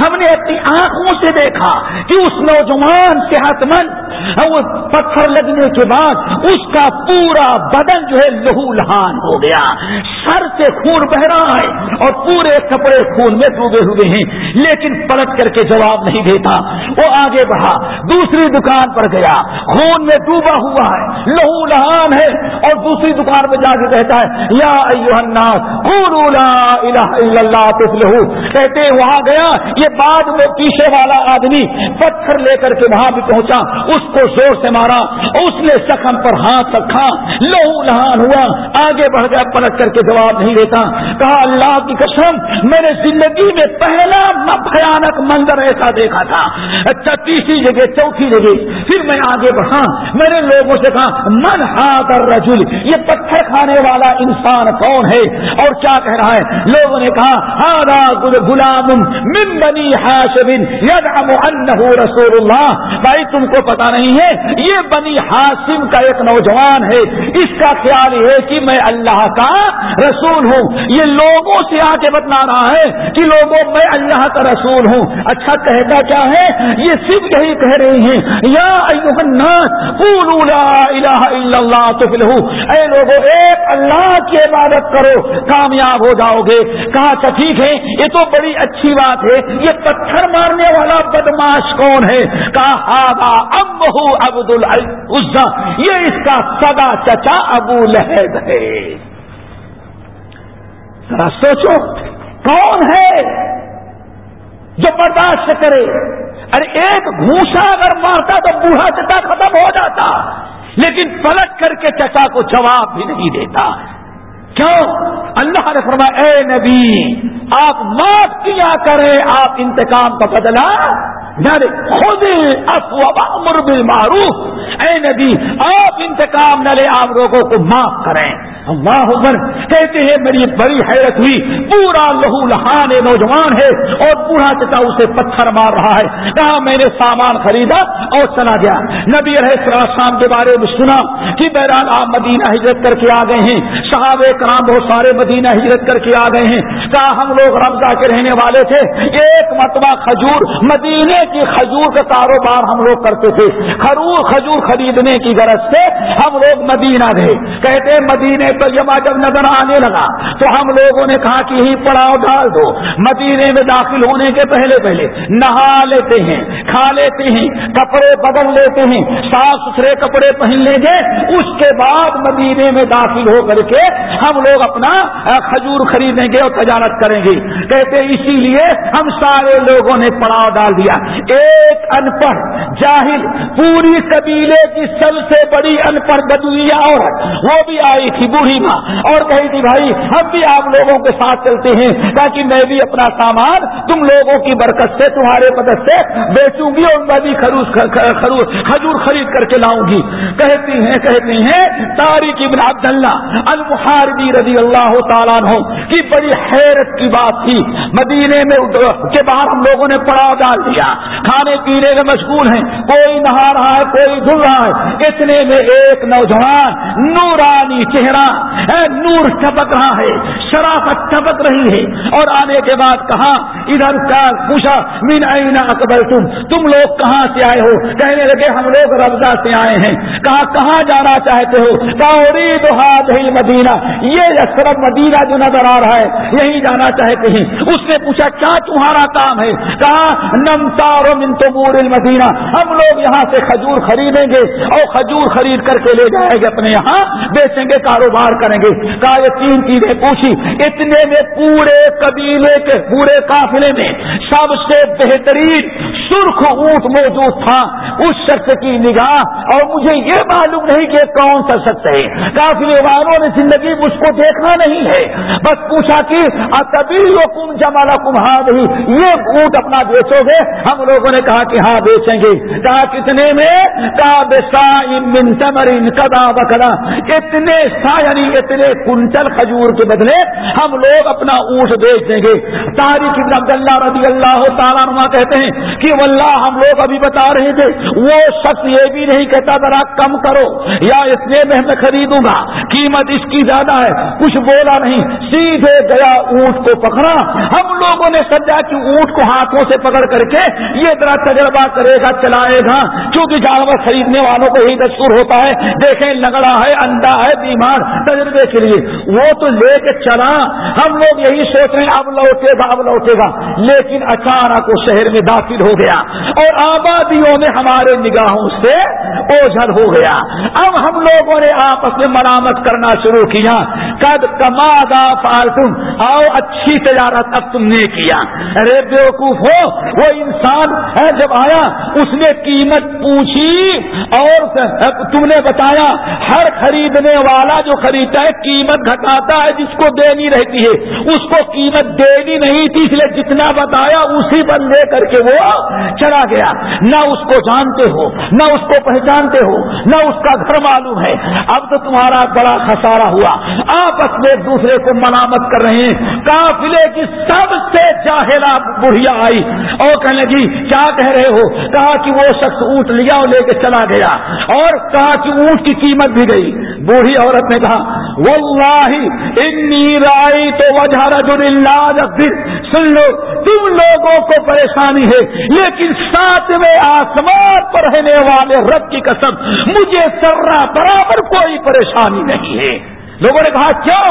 B: ہم نے اپنی آنکھوں سے دیکھا کہ اس نوجوان صحت مند وہ پتھر لگنے کے بعد اس کا پورا بدن جو ہے لہو لہان ہو گیا۔ سر سے خون بہ رہا ہے اور پورے کپڑے خون میں ڈوبے ہوئے ہیں۔ لیکن پلٹ کر کے جواب نہیں دیتا۔ وہ آگے بڑھا، دوسری دکان پر گیا۔ خون میں ڈوبا ہوا ہے، لہو لہان ہے اور دوسری دکان پہ جا کے کہتا ہے، یا لا الہ الا اللہ تفلحو کہتے وہاں گیا، یہ بعد میں پیچھے والا آدمی پتھر لے کر کے وہاں بھی پہنچا، اس کو زور سے مارا، اس نے سخم پر ہاتھ رکھا، لہو لہان ہوا، آگے بڑھ گیا، پلٹ کر کے جواب نہیں دیتا۔ کہا، اللہ کی قسم میں نے زندگی میں پہلا بھیانک منظر ایسا دیکھا تھا۔ اچھا تیسری جگہ، چوتھی جگہ، پھر میں آگے بڑھا۔ میں نے لوگوں سے کہا، من ہاتھ رجول یہ پتھر کھانے والا انسان کون ہے؟ اور کیا کہہ رہا ہے؟ لوگوں نے کہا غلام من بنی ہاشم یدعم انه رسول اللہ بھائی، تم کو پتا نہیں ہے، یہ بنی ہاشم کا ایک نوجوان ہے۔ اس کا خیال یہ ہے کہ میں اللہ کا رسول ہوں۔ یہ لوگوں سے آ کے بتلا رہا ہے کہ لوگوں، میں اللہ کا رسول ہوں۔ اچھا کہتا کیا ہے؟ یہ صرف یہی کہہ رہے ہیں، یا الناس، قولوا لا الہ الا اللہ تفلحوا اے لوگوں ایک اللہ کی عبادت کرو، کامیاب ہو جاؤ گے۔ کہا اچھا ٹھیک ہے، یہ تو بڑی اچھی بات ہے۔ یہ پتھر مارنے والا بدماش کون ہے؟ کہا اب عبد العزا یہ اس کا سگا چچا ابو لہد ہے۔ ذرا سوچو، کون ہے جو برداشت کرے؟ ارے، ایک گھوسا اگر مارتا تو بوڑھا چٹا ختم ہو جاتا، لیکن پلٹ کر کے چچا کو جواب بھی نہیں دیتا۔ کیوں؟ اللہ نے فرمایا اے نبی آپ معاف کیا کریں آپ انتقام کا بدلا خود افواہ معروف اے نبی، آپ انتقام نہ لے آپ لوگوں کو معاف کریں۔ اللہ عمر کہتے ہیں میری بڑی حیرت ہوئی، پورا لہو لہان نوجوان ہے اور بوڑھا چچا اسے پتھر مار رہا ہے۔ کہا، میں نے سامان خریدا اور چلا گیا۔ نبی رہے شام کے بارے میں سنا کہ بہرحال آپ مدینہ ہجرت کر کے آ گئے ہیں۔ صحاب کرام بہت سارے مدینہ ہجرت کر کے آ گئے ہیں۔ کہا، ہم لوگ رمضا کے رہنے والے تھے۔ ایک مرتبہ کھجور مدینے کی کھجور کا کاروبار ہم لوگ کرتے تھے۔ کھجور خریدنے کی غرض سے ہم لوگ مدینہ گئے۔ کہتے مدینے طیبہ جب نظر آنے لگا تو ہم لوگوں نے کہا کہ ہی پڑاؤ ڈال دو۔ مدینے میں داخل ہونے کے پہلے پہلے نہا لیتے ہیں، کھا لیتے ہیں، کپڑے بدل لیتے ہیں، صاف ستھرے کپڑے پہن لیں گے۔ اس کے بعد مدینے میں داخل ہو کر کے ہم لوگ اپنا کھجور خریدیں گے اور تجارت کریں گے۔ کہتے اسی لیے ہم سارے لوگوں نے پڑاؤ ڈال دیا۔ ایک ان پڑھ جاہل، پوری قبیلے کی سب سے بڑی ان پڑھ بدویا عورت، وہ بھی آئی تھی بوڑھی ماں اور کہی تھی، بھائی، ہم بھی آپ لوگوں کے ساتھ چلتے ہیں تاکہ میں بھی اپنا سامان تم لوگوں کی برکت سے، تمہارے مدد سے بیچوں گی اور میں بھی کھجور خرید کر کے لاؤں گی۔ کہتی ہیں کہتی ہیں تاریخ ابن عبداللہ المحاربی رضی اللہ تعالیٰ عنہ کی بڑی حیرت کی بات تھی۔ مدینے میں کے باہر ہم لوگوں نے پڑاؤ ڈال دیا۔ کھانے پینے میں مشغول ہیں، کوئی نہا رہا ہے، کوئی دھل رہا ہے۔ اتنے میں ایک نوجوان نورانی چہرہ نور ٹپک رہا ہے، شرافت ٹپک رہی ہے۔ اور آنے کے بعد کہا، ادھر کا پوچھا مین اینا اکبر تم تم لوگ کہاں سے آئے ہو؟ کہنے لگے، ہم لوگ ربضہ سے آئے ہیں۔ کہا، کہاں جانا چاہتے ہو؟ کہا مدینہ یہ اکثر مدینہ جو نظر آ رہا ہے، یہی جانا چاہتے ہیں۔ اس نے پوچھا، کیا تمہارا کام ہے؟ کہا نم تارو من تمور المدینہ ہم لوگ یہاں سے کھجور خریدیں گے اور کھجور خرید کر کے لے جائیں گے اپنے یہاں، بیچیں گے، کاروبار کریں گے۔ کہا یہ تین چیزیں پوچھی۔ اتنے میں پورے قبیلے کے، پورے قافلے میں سب سے بہترین سرخ اونٹ موجود تھا۔ اس شخص کی نگاہ، اور مجھے یہ معلوم نہیں کہ کون سا شخص ہے۔ قافلے والوں نے زندگی مجھ کو دیکھنا نہیں ہے۔ بس پوچھا کہ کبھی کم جمالا کم ہاں یہ اونٹ اپنا بیچو گے۔ ہم لوگوں نے کہا کہ ہاں بیچیں گے۔ کہا کتنے میں؟ کہا بے کدا بکدا اتنے سا یعنی اتنے کنٹل کھجور کے بدلے ہم لوگ اپنا اونٹ بیچ دیں گے۔ تاریخ عبد اللہ رضی اللہ تعالیٰ نما کہتے ہیں کہ واللہ ہم لوگ ابھی بتا رہے تھے، وہ شخص یہ بھی نہیں کہتا ذرا کم کرو۔ یا اتنے میں میں خریدوں گا۔ قیمت اس کی زیادہ ہے۔ کچھ بولا نہیں۔ سیدھے گیا اونٹ کو پکڑا۔ ہم لوگوں نے سجا کہ اونٹ کو ہاتھوں سے پکڑ کر کے یہ ذرا تجربہ کرے گا، چلائے گا کیونکہ جانور خریدنے والوں کو یہی دستور ہوتا ہے، دیکھیں لگڑا ہے، انڈا ہے، بیمار، تجربے کے لیے۔ وہ تو لے کے چلا، ہم لوگ یہی سوچ رہے ہیں، اب لوٹے گا، اب لوٹے گا۔ لیکن اچانک وہ شہر میں داخل ہو گیا اور آبادیوں نے ہمارے نگاہوں سے اوجھل ہو گیا۔ اب ہم لوگوں نے آپس میں مرامت کرنا شروع کیا۔ کد کما دا تم آؤ اچھی تجارت اب تم نے کیا۔ ارے بیوقوف ہو، وہ انسان ہے جب آیا، اس نے قیمت پوچھی اور تم نے بتایا، ہر خریدنے والا جو خریدتا ہے قیمت گھٹاتا ہے جس کو دینی رہتی ہے۔ اس کو قیمت دینی نہیں تھی، اس لیے جتنا بتایا، اسی پر لے کر کے وہ چلا گیا۔ نہ اس کو جانتے ہو، نہ اس کو پہچانتے ہو، نہ اس کا گھر معلوم ہے۔ اب تو تمہارا بڑا خسارہ ہوا۔ آپس میں ایک دوسرے کو ملامت کر رہے ہیں۔ کافلے کی سب سے چاہلا بڑھیا آئی اور کہنے لگی کیا کہہ رہے ہو؟ کہا کہ وہ شخص اونٹ لیا اور لے کے چلا گیا اور کہا کہ اونٹ کی قیمت بھی گئی۔ بوڑھی عورت نے کہا، واللہ انی رائی تو وجہ رجل اللہ سن لو، تم لوگوں کو پریشانی ہے، لیکن ساتھ میں آسمان پر رہنے والے رب کی قسم، مجھے سرا برابر کوئی پریشانی نہیں ہے۔ لوگوں نے کہا، کیوں؟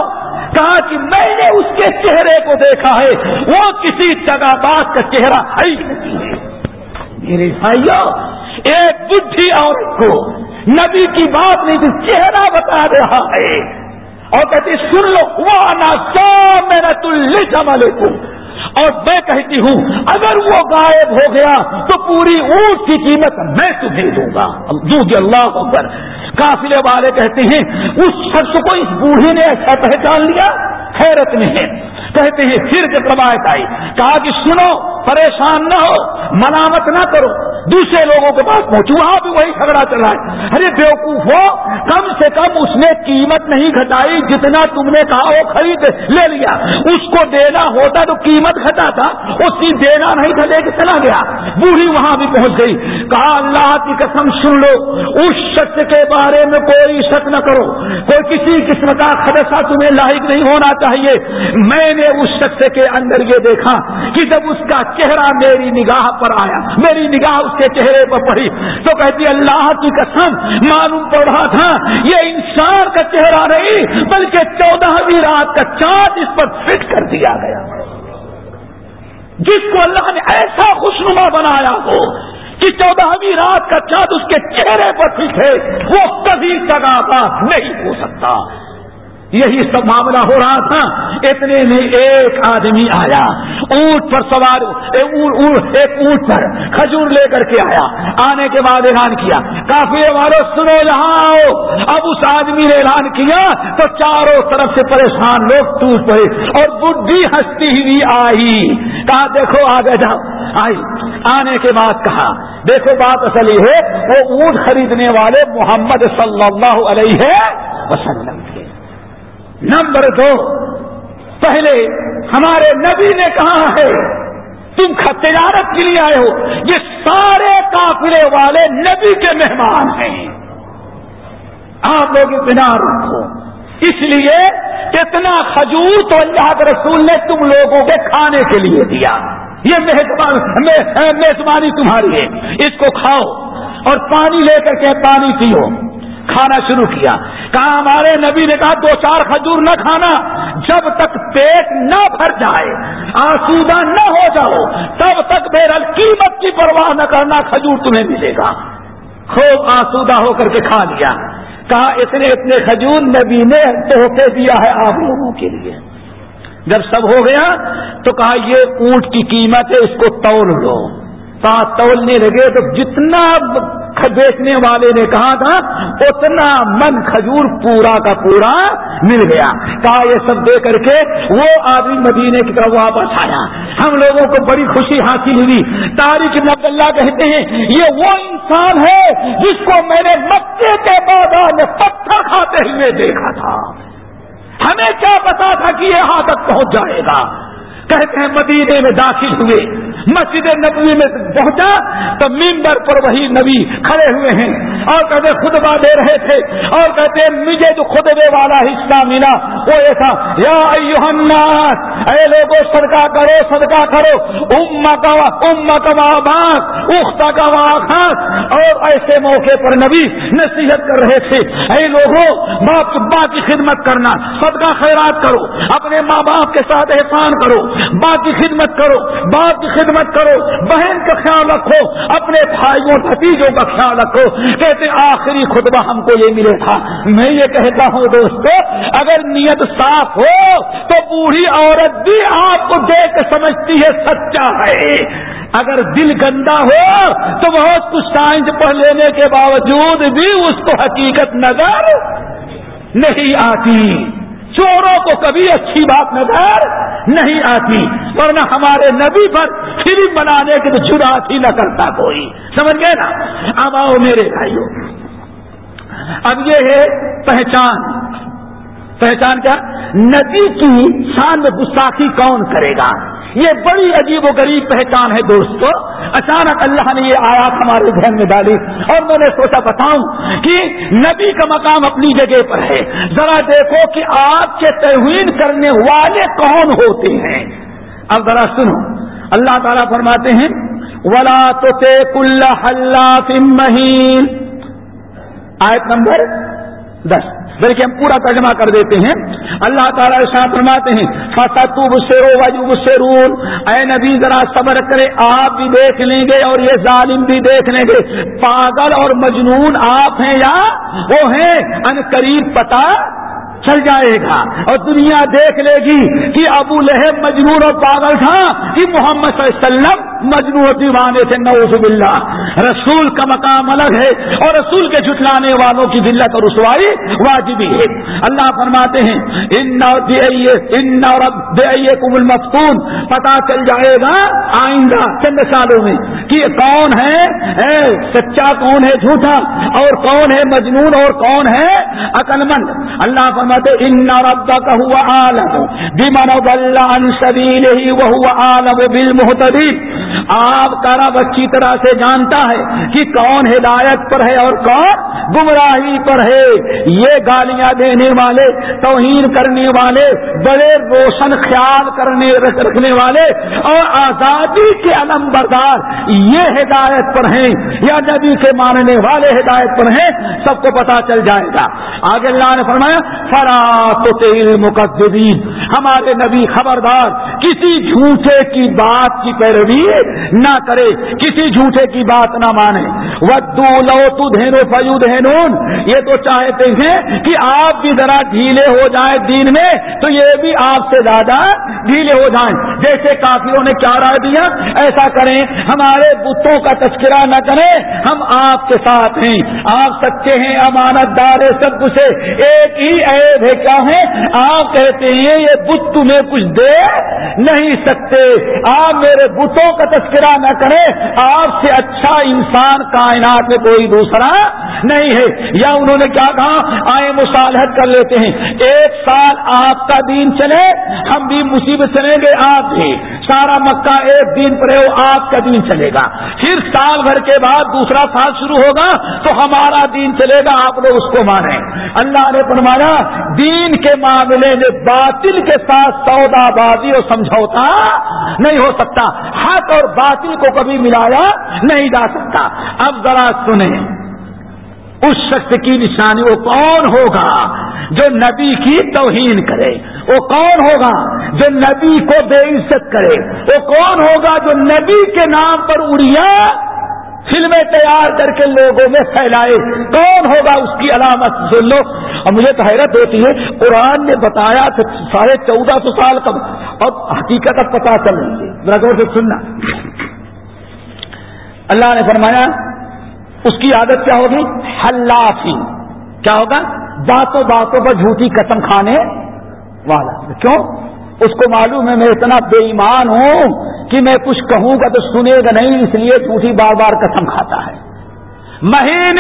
B: کہا کہ میں نے اس کے چہرے کو دیکھا ہے۔ وہ کسی جگہ بات کا چہرہ ہے میرے بھائیو، ایک بدھی عورت کو۔ نبی کی بات نہیں تو چہرہ بتا رہا ہے، اور کہتی سن لو، وہ نا سو میرا تل اور میں کہتی ہوں، اگر وہ غائب ہو گیا تو پوری اونٹ کی قیمت میں تمہیں دوں گا۔ دوں گی اللہ پر قافلے والے کہتے ہیں، اس شخص کو اس بوڑھی نے ایسا پہچان لیا؟ حیرت میں ہے۔ کہتے ہیں، پھر جب روایت آئی، کہا کہ سنو، پریشان نہ ہو، ملامت نہ کرو۔ دوسرے لوگوں کے پاس پہنچو وہاں بھی وہی جھگڑا چلا ہے۔ ارے بیوقوف ہو، کم سے کم اس نے قیمت نہیں گھٹائی جتنا تم نے کہا، وہ خرید لے لیا۔ اس کو دینا ہوتا تو قیمت گھٹاتا اس کی دینا نہیں تھا، لے کے چلا گیا۔ بوڑھی وہاں بھی پہنچ گئی۔ کہا، اللہ کی قسم سن لو، اس شخص کے بارے میں کوئی شک نہ کرو۔ کوئی کسی قسم کا خدشہ تمہیں لاحق نہیں ہونا چاہیے۔ میں نے اس شخص کے اندر یہ دیکھا کہ جب اس کا چہرہ میری نگاہ پر آیا، میری نگاہ اس کے چہرے پر پڑی، تو کہتی، اللہ کی قسم، معلوم پڑ رہا تھا، یہ انسان کا چہرہ نہیں، بلکہ چودہویں رات کا چاند اس پر فٹ کر دیا گیا۔ جس کو اللہ نے ایسا خوشنما بنایا ہو کہ چودہویں رات کا چاند اس کے چہرے پر فٹ وہ کبھی سگا نہیں ہو سکتا۔ یہی سب معاملہ ہو رہا تھا، اتنے میں ایک آدمی آیا، اونٹ پر سوار ایک اونٹ پر کھجور لے کر کے آیا۔ آنے کے بعد اعلان کیا، کافی والوں سنو یہاں آؤ اب اس آدمی نے اعلان کیا تو چاروں طرف سے پریشان لوگ ٹوٹ پڑے اور بڈھی ہستی ہوئی آئی۔ کہا، دیکھو، آگے جاؤ۔ آئی۔ آنے کے بعد کہا، دیکھو، بات اصل یہ ہے، وہ اونٹ خریدنے والے محمد صلی اللہ علیہ وسلم تھے۔ نمبر دو، پہلے ہمارے نبی نے کہا ہے، تم تجارت کے لیے آئے ہو، یہ سارے کافلے والے نبی کے مہمان ہیں۔ آپ لوگ اطمینان رکھو۔ اس لیے اتنا کھجور تو اللہ کے رسول نے تم لوگوں کے کھانے کے لیے دیا۔ یہ میزبانی تمہاری ہے۔ اس کو کھاؤ اور پانی لے کر کے پانی پیو۔ کھانا شروع کیا۔ کہا، ہمارے نبی نے کہا، دو چار کھجور نہ کھانا، جب تک پیٹ نہ بھر جائے آسودہ نہ ہو جاؤ، تب تک میرا قیمت کی پرواہ نہ کرنا کھجور تمہیں ملے گا۔ خوب آسودہ ہو کر کے کھا لیا۔ کہا، اتنے اتنے کھجور نبی نے تحفے دیا ہے آپ لوگوں کے لیے۔ جب سب ہو گیا، تو کہا، یہ اونٹ کی قیمت ہے، اس کو تول لو۔ کہا، تولنے لگے تو جتنا بیچنے والے نے کہا تھا، اتنا من کھجور پورا کا پورا مل گیا۔ کہا یہ سب دے کر کے وہ آدمی مدینے کی طرف واپس آیا۔ ہم لوگوں کو بڑی خوشی حاصل ہوئی۔ تاریخ نب اللہ کہتے ہیں، یہ وہ انسان ہے جس کو میں نے مکے کے بازار میں پتھر کھاتے ہوئے دیکھا تھا۔ ہمیں کیا پتا تھا کہ یہ یہاں تک پہنچ جائے گا۔ کہتے ہیں مدینے میں داخل ہوئے، مسجد نبوی میں پہنچا، تو ممبر پر وہی نبی کھڑے ہوئے ہیں۔ اور کہتے خطبہ دے رہے تھے۔ اور کہتے ہیں مجھے جو خطبے والا حصہ ملا، وہ ایسا یا الناس، اے لوگوں صدقہ کرو صدقہ کرو۔ ام کا ام کا باغ اختا کا خاص اور ایسے موقع پر نبی نصیحت کر رہے تھے، اے لوگوں باپ باپ کی خدمت کرنا، صدقہ خیرات کرو، اپنے ماں باپ کے ساتھ احسان کرو۔ باپ کی خدمت کرو باپ کی خدمت کرو، بہن کا خیال رکھو، اپنے بھائیوں، بھتیجوں کا خیال رکھو۔ کہتے آخری خطبہ ہم کو یہ ملے تھا۔ میں یہ کہتا ہوں دوستو، اگر نیت صاف ہو تو بوڑھی عورت بھی آپ کو دیکھ سمجھتی ہے سچا ہے۔ اگر دل گندا ہو تو بہت کچھ سائنس پڑھ لینے کے باوجود بھی اس کو حقیقت نظر نہیں آتی۔ چوروں کو کبھی اچھی بات نظر نہیں آتی، ورنہ ہمارے نبی پر فلم بنانے کی تو جرات ہی نہ کرتا کوئی۔ سمجھ گئے نا؟ اب آؤ میرے بھائیوں، اب یہ ہے پہچان۔ پہچان کیا؟ ندی کی شان میں گستاخی کون کرے گا؟ یہ بڑی عجیب و غریب پہچان ہے دوستو اچانک اللہ نے یہ آیات ہمارے ذہن میں ڈالی اور میں نے سوچا بتاؤں کہ نبی کا مقام اپنی جگہ پر ہے۔ ذرا دیکھو کہ آپ کے توہین کرنے والے کون ہوتے ہیں۔ اب ذرا سنو۔ اللہ تعالیٰ فرماتے ہیں، ولا تو مہین آیت نمبر دس۔ بلکہ ہم پورا ترجمہ کر دیتے ہیں۔ اللہ تعالیٰ ساتھ فرماتے ہیں اے نبی، ذرا صبر کرے، آپ بھی دیکھ لیں گے اور یہ ظالم بھی دیکھ لیں گے۔ پاگل اور مجنون آپ ہیں یا وہ ہیں؟ ان قریب پتا چل جائے گا اور دنیا دیکھ لے گی کہ ابو لہب مجنون اور پاگل تھا کہ محمد صلی اللہ علیہ وسلم مجنون دیوانے سے نوز باللہ۔ رسول کا مقام الگ ہے اور رسول کے جھٹلانے والوں کی ذلت اور رسوائی واجبی ہے۔ اللہ فرماتے ہیں، ان مفتون پتا چل جائے گا آئندہ چند سالوں میں کہ کون ہے؟ سچا کون ہے جھوٹا؟ اور کون ہے مجنون اور کون ہے عقل مند اللہ فرماتے ان ربا کا ہوا عالم بیمن اللہ سبیل ہی وہ ہوا عالم بل آپ کا رب اچھی طرح سے جانتا ہے کہ کون ہدایت پر ہے اور کون گمراہی پر ہے۔ یہ گالیاں دینے والے، توہین کرنے والے، بڑے روشن خیال کرنے، رکھنے والے اور آزادی کے علم بردار۔ یہ ہدایت پر ہیں یا نبی کے ماننے والے ہدایت پر ہیں، سب کو پتا چل جائے گا۔ آگے اللہ نے فرمایا فرا تو تیل مقدین ہمارے نبی خبردار، کسی جھوٹے کی بات کی پیروی نہ کرے، کسی جھوٹے کی بات نہ مانے۔ ودو لو تو دھینو فیو دہنون یہ تو چاہتے ہیں کہ آپ بھی ذرا ڈھیلے ہو جائیں دین میں، تو یہ بھی آپ سے زیادہ ڈھیلے ہو جائیں۔ جیسے کافیوں نے کیا رائے دیا، ایسا کریں، ہمارے بتوں کا تذکرہ نہ کریں۔ ہم آپ کے ساتھ ہیں، آپ سچے ہیں امانت دار سب کچھ ایک ہی عیب ہے کیا ہے آپ کہتے ہیں، یہ بت تمہیں کچھ دے نہیں سکتے۔ آپ میرے بتوں کا تذکرہ نہ کریں آپ سے اچھا انسان کائنات میں کوئی دوسرا نہیں ہے۔ یا انہوں نے کیا کہا؟ آئے مصالحت کر لیتے ہیں۔ ایک سال آپ کا دین چلے، ہم بھی مصیبت چلیں گے، آپ بھی۔ سارا مکہ ایک دن پر آپ کا دین چلے گا۔ پھر سال بھر کے بعد دوسرا سال شروع ہوگا تو ہمارا دین چلے گا، آپ لوگ اس کو مانیں اللہ نے فرمایا دین کے معاملے میں باطل کے ساتھ سودا بازی اور سمجھوتا نہیں ہو سکتا۔ حق اور باطل کو کبھی ملایا نہیں جا سکتا۔ اب ذرا سنیں۔ اس شخص کی نشانی وہ کون ہوگا جو نبی کی توہین کرے؟ وہ کون ہوگا جو نبی کو بے عزت کرے؟ وہ کون ہوگا جو نبی کے نام پر اڑیا فلمیں تیار کر کے لوگوں میں پھیلائے۔ کون ہوگا اس کی علامت؟ سن لو۔ اور مجھے تو حیرت ہوتی ہے، قرآن نے بتایا ساڑھے چودہ سو سال کب اور حقیقت اب پتا چل رہی ہے۔ غور سے سننا۔ اللہ نے فرمایا، اس کی عادت کیا ہوگی؟ ہلافی کیا ہوگا؟ باتوں باتوں پر جھوٹی قسم کھانے والا۔ کیوں؟ اس کو معلوم ہے، میں اتنا بے ایمان ہوں۔ کہ میں کچھ کہوں گا تو سنے گا نہیں، اس لیے جھوٹی بار بار قسم کھاتا ہے۔ مہین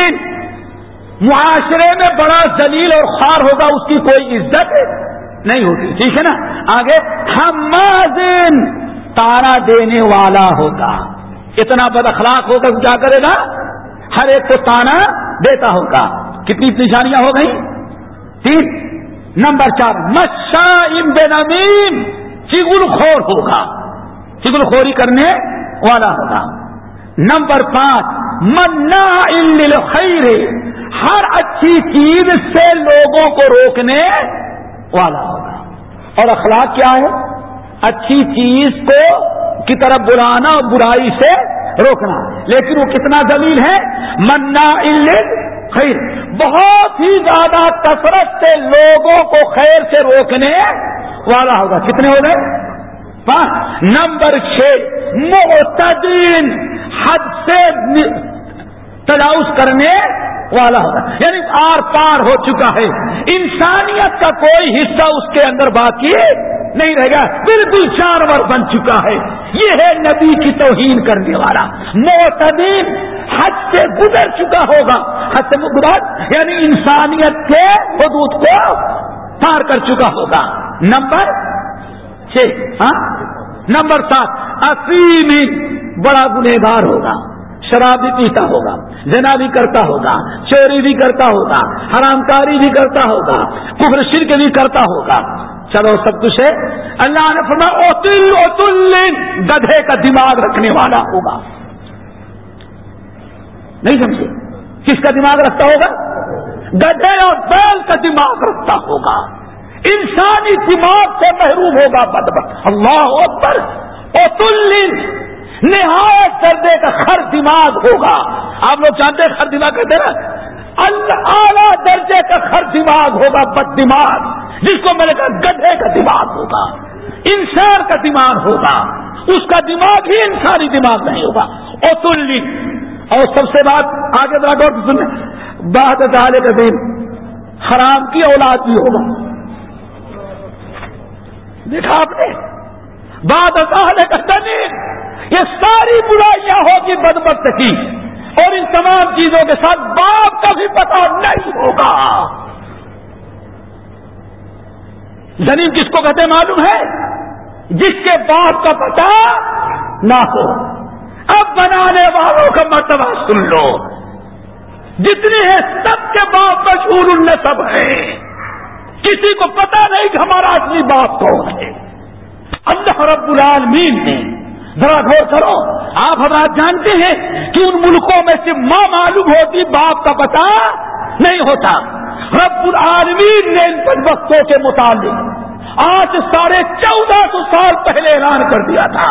B: معاشرے میں بڑا دلیل اور خار ہوگا، اس کی کوئی عزت نہیں ہوتی۔ ٹھیک ہے نا؟ آگے ہم تارا دینے والا ہوگا۔ اتنا بد اخلاق ہوگا، کیا کرے گا؟ ہر ایک کو تانا دیتا ہوگا۔ کتنی نشانیاں ہو گئی تین۔ نمبر چار مشا بے نمیم چگل خور ہوگا۔ چگل خوری کرنے والا ہوگا۔ نمبر پانچ منا خیر ہر اچھی چیز سے لوگوں کو روکنے والا ہوگا۔ اور اخلاق کیا ہے؟ اچھی چیز کو کی طرف بلانا اور برائی سے روکنا۔ لیکن وہ کتنا دلیل ہے؟ منا خیر بہت ہی زیادہ کثرت سے لوگوں کو خیر سے روکنے والا ہوگا۔ کتنے ہو گئے؟ نمبر چھ معتدین حد سے تجاوز کرنے والا ہوگا یعنی آر پار ہو چکا ہے۔ انسانیت کا کوئی حصہ اس کے اندر باقی نہیں رہے گا بالکل جانور بن چکا ہے۔ یہ ہے نبی کی توہین کرنے والا۔ معتدین حد سے گزر چکا ہوگا۔ حد سے گزر یعنی انسانیت کے حدود کو پار کر چکا ہوگا۔ نمبر چھ ہاں؟ نمبر سات اصیم بڑا گنہگار ہوگا، شراب بھی پیتا ہوگا جنا بھی کرتا ہوگا چوری بھی کرتا ہوگا حرام کاری بھی کرتا ہوگا، کفر شرک بھی کرتا ہوگا۔ چلو، سب کچھ ہے۔ اللہ نے فرما اوتل اوتل گدھے کا دماغ رکھنے والا ہوگا۔ نہیں سمجھے؟ کس کا دماغ رکھتا ہوگا؟ گدھے اور بیل کا دماغ رکھتا ہوگا۔ انسانی دماغ سے محروم ہوگا بدبخت۔ اللہ اکبر۔ اوتل نہایت دردے کا خر دماغ ہوگا۔ آپ لوگ جانتے ہیں خر دماغ کہتے نا؟ اعلیٰ درجے کا خر دماغ ہوگا، بد دماغ۔ جس کو میں نے کہا گدھے کا دماغ ہوگا، انسان کا دماغ ہوگا۔ اس کا دماغ ہی انسانی دماغ نہیں ہوگا۔ اوتلی اور سب سے بات آگے بڑا سنیں۔ بات ڈالے کا دن حرام کی اولاد بھی ہوگا۔ دیکھا آپ نے؟ بات ڈالے کا یہ ساری برائیاں ہوگی بدبخت کی، اور ان تمام چیزوں کے ساتھ باپ کا بھی پتا نہیں ہوگا۔ زمین کس کو کہتے معلوم ہے؟ جس کے باپ کا پتا نہ ہو۔ اب بنانے والوں کا مرتبہ سن لو۔ جتنے ہیں سب کے باپ مشہور النسب ہے کسی کو پتا نہیں کہ ہمارا اصلی باپ کون ہے۔ اللہ رب العالمین نے ذرا غور کرو، آپ ہمارا جانتے ہیں کہ ان ملکوں میں سے ماں معلوم ہوتی، باپ کا پتا نہیں ہوتا۔ رب العالمین نے ان پر وقتوں کے متعلق آج ساڑھے چودہ سو سال پہلے اعلان کر دیا تھا۔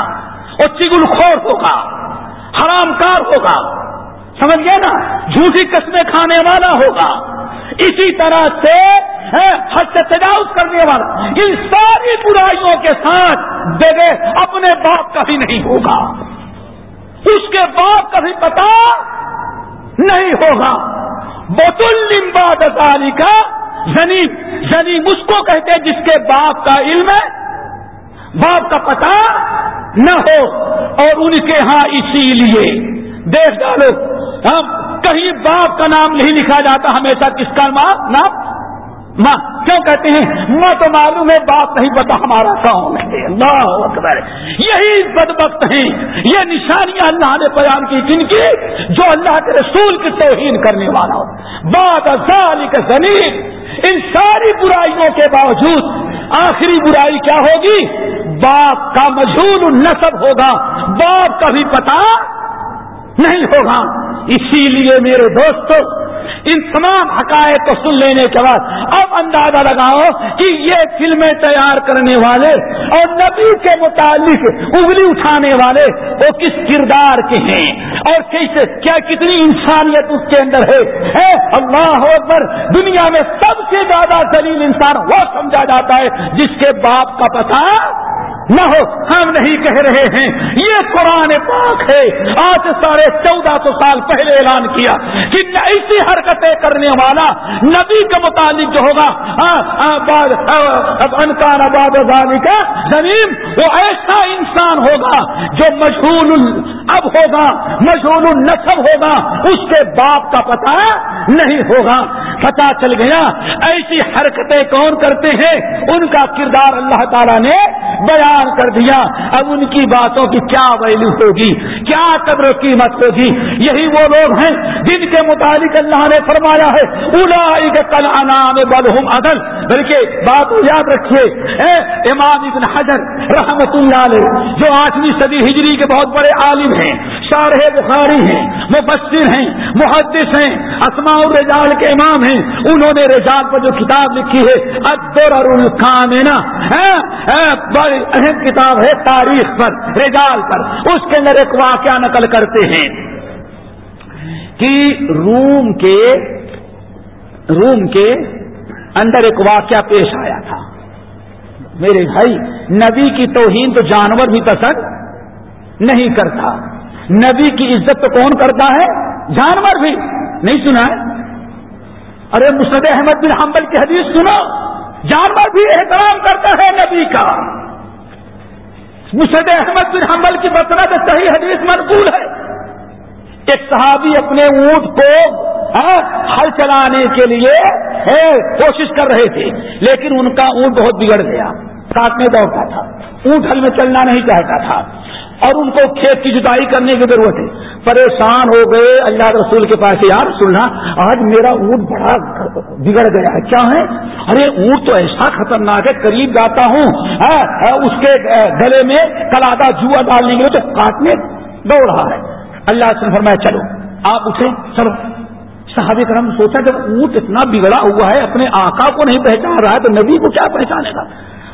B: وہ چگل خور ہوگا، حرام کار ہوگا، سمجھ گئے نا؟ جھوٹی قسمیں کھانے والا ہوگا۔ اسی طرح سے حد سے تجاوز کرنے والا، ان ساری برائیوں کے ساتھ دے اپنے باپ کا بھی نہیں ہوگا۔ اس کے باپ کا بھی پتا نہیں ہوگا۔ بوتل لمبا داری کا زنیم زنیم اس کو کہتے جس کے باپ کا علم ہے، باپ کا پتا نہ ہو، اور ان کے ہاں اسی لیے۔ دیکھ ڈالو ہم کہیں باپ کا نام نہیں لکھا جاتا ہمیشہ کس کا نام؟ ماں۔ کیوں کہتے ہیں؟ ماں تو معلوم ہے بات نہیں پتا ہمارا کون ہے۔ اللہ اکبر۔ یہی بدبخت ہیں۔ یہ نشانیاں اللہ نے بیان کی کن کی؟ جو اللہ کے رسول کی توہین کرنے والا ہو۔ باد ذالک زمین ان ساری برائیوں کے باوجود آخری برائی کیا ہوگی؟ باپ کا مجھول نصب ہوگا۔ باپ کا بھی پتا نہیں ہوگا۔ اسی لیے میرے دوستوں ان تمام حقائق کو سن لینے کے بعد اب اندازہ لگاؤ کہ یہ فلمیں تیار کرنے والے اور نبی کے متعلق انگلی اٹھانے والے وہ کس کردار کے ہیں اور کیسے، کیا کتنی انسانیت اس کے اندر ہے؟ اے اللہ اکبر، دنیا میں سب سے زیادہ دلیل انسان وہ سمجھا جاتا ہے جس کے باپ کا پتا نہ ہو، ہم نہیں کہہ رہے ہیں۔ یہ قرآن پاک ہے۔ آج ساڑھے چودہ سو سال پہلے اعلان کیا کہ ایسی حرکتیں کرنے والا نبی کے متعلق جو ہوگا انکار آباد کا زمین وہ ایسا انسان ہوگا جو مشہور اب ہوگا مشہور النسب ہوگا۔ اس کے باپ کا پتہ نہیں ہوگا۔ پتا چل گیا، ایسی حرکتیں کون کرتے ہیں؟ ان کا کردار اللہ تعالیٰ نے بیان کر دیا، اب ان کی باتوں کی کیا ویلو ہوگی؟ کیا قدر قیمت ہوگی؟ یہی وہ لوگ ہیں جن کے متعلق اللہ نے فرمایا ہے کل انام بلحم عدل۔ بلکہ بات یاد رکھیے امام ابن حجر رحمت اللہ علیہ، جو آٹھویں صدی ہجری کے بہت بڑے عالم ہیں، شارح بخاری ہیں مبصر ہیں، محدث ہیں، اسماء الرجال کے امام ہیں، انہوں نے رجال پر جو کتاب لکھی ہے اکبر ادر الکامنا بڑی اہم کتاب ہے تاریخ پر، رجال پر۔ اس کے اندر ایک واقعہ نقل کرتے ہیں کہ روم کے روم کے اندر ایک واقعہ پیش آیا تھا۔ میرے بھائی، نبی کی توہین تو جانور بھی پسند نہیں کرتا۔ نبی کی عزت تو کون کرتا ہے؟ جانور بھی۔ نہیں سنا ہے؟ ارے مسد احمد بن حنبل کی حدیث سنو۔ جانور بھی احترام کرتا ہے نبی کا۔ مسد احمد بن حنبل کی مسئلہ صحیح حدیث منقول ہے۔ ایک صحابی اپنے اونٹ کو ہل چلانے کے لیے کوشش کر رہے تھے، لیکن ان کا اونٹ بہت بگڑ گیا۔ ساتھ میں دوڑتا تھا۔ اونٹ ہل میں چلنا نہیں چاہتا تھا۔ اور ان کو کھیت کی جتائی کرنے کی ضرورت ہے۔ پریشان ہو گئے اللہ رسول کے پاس یار سننا، آج میرا اونٹ بڑا بگڑ گیا ہے۔ کیا ہے؟ ارے، اونٹ تو ایسا خطرناک ہے، قریب جاتا ہوں اس کے گلے میں کلادا جوا ڈالنے کے لیے تو کاٹنے دوڑ رہا ہے۔ اللہ سے فرمایا، چلو، آپ اٹھے چلو۔ صحابی کرم سوچا، جب اونٹ اتنا بگڑا ہوا ہے، اپنے آقا کو نہیں پہچان رہا ہے، تو نبی کو کیا پہچانے گا؟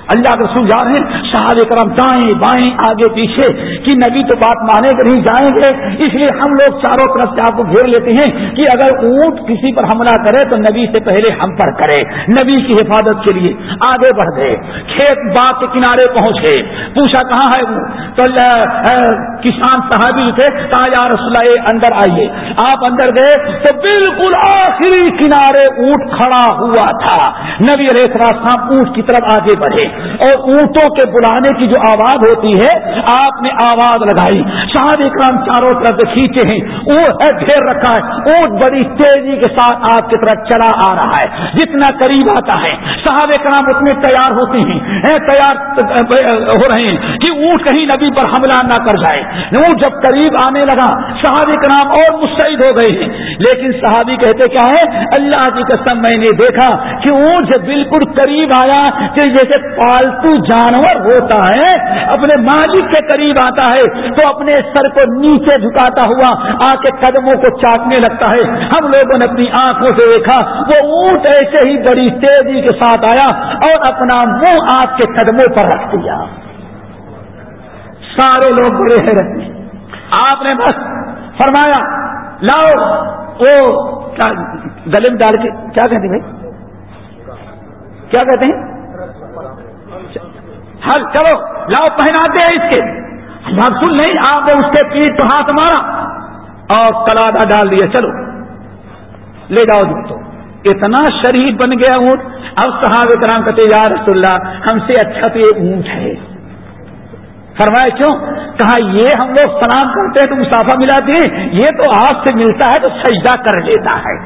B: اللہ کے رسول جا رہے ہیں؟ صاحب کرم دائیں بائیں آگے پیچھے کہ نبی تو بات مانے گا نہیں جائیں گے۔ اس لیے ہم لوگ چاروں طرف سے آپ کو گھیر لیتے ہیں کہ اگر اونٹ کسی پر حملہ کرے تو نبی سے پہلے ہم پر کرے۔ نبی کی حفاظت کے لیے آگے بڑھ گئے۔ کھیت باغ کے کنارے پہنچے۔ پوچھا کہاں ہے وہ؟ تو کسان صاحبی تھے، کہا، یا رسول اندر آئیے۔ آپ اندر گئے تو بالکل آخری کنارے اونٹ کھڑا ہوا تھا۔ نبی ریت صاحب اونٹ کی طرف آگے بڑھے۔ اور اونٹوں کے بلانے کی جو آواز ہوتی ہے، آپ نے آواز لگائی۔ شاہد اکرام چاروں طرف کھینچے ہیں۔ اونٹ ہے، گھیر رکھا ہے۔ اونٹ بڑی تیزی کے ساتھ آپ کی طرف چلا آ رہا ہے۔ جتنا قریب آتا ہے صاحب اکرام اتنے تیار ہوتے ہیں۔ تیار ہو رہے ہیں کہ اونٹ کہیں نبی پر حملہ نہ کر جائے۔ اونٹ جب قریب آنے لگا صاحب اکرام اور مستعد ہو گئے ہیں۔ لیکن صحابی کہتے، کیا ہے؟ اللہ کی قسم میں نے دیکھا کہ اونٹ جب بالکل قریب آیا، کہ جیسے پالتو جانور ہوتا ہے، اپنے مالک کے قریب آتا ہے، تو اپنے سر کو نیچے جھکاتا ہوا آ کے قدموں کو چاٹنے لگتا ہے۔ ہم لوگوں نے اپنی آنکھوں سے دیکھا، وہ اونٹ ایسے ہی بڑی تیزی کے ساتھ آیا اور اپنا منہ آپ کے قدموں پر رکھ دیا۔ سارے لوگ بڑے حیرت میں۔ آپ نے بس فرمایا، لاؤ، وہ گلے میں ڈال کے، کیا کہتے ہیں بھائی؟ کیا کہتے ہیں؟ ہر چلو لاؤ پہناتے ہیں اس کے۔ مقصول نہیں، آپ نے اس کے پیٹ تو ہاتھ مارا۔ اور کلادا ڈال دیا چلو۔ لے جاؤ جی تو۔ اتنا شریف بن گیا اونٹ اب صحاب کرام کہتے یا رسول اللہ، ہم سے اچھا تو یہ اونٹ ہے۔ فرمایا، کیوں؟ کہا، یہ ہم لوگ سلام کرتے ہیں تو مسافہ ملاتے ہیں۔ یہ تو آپ سے ملتا ہے تو سجدہ کر لیتا ہے۔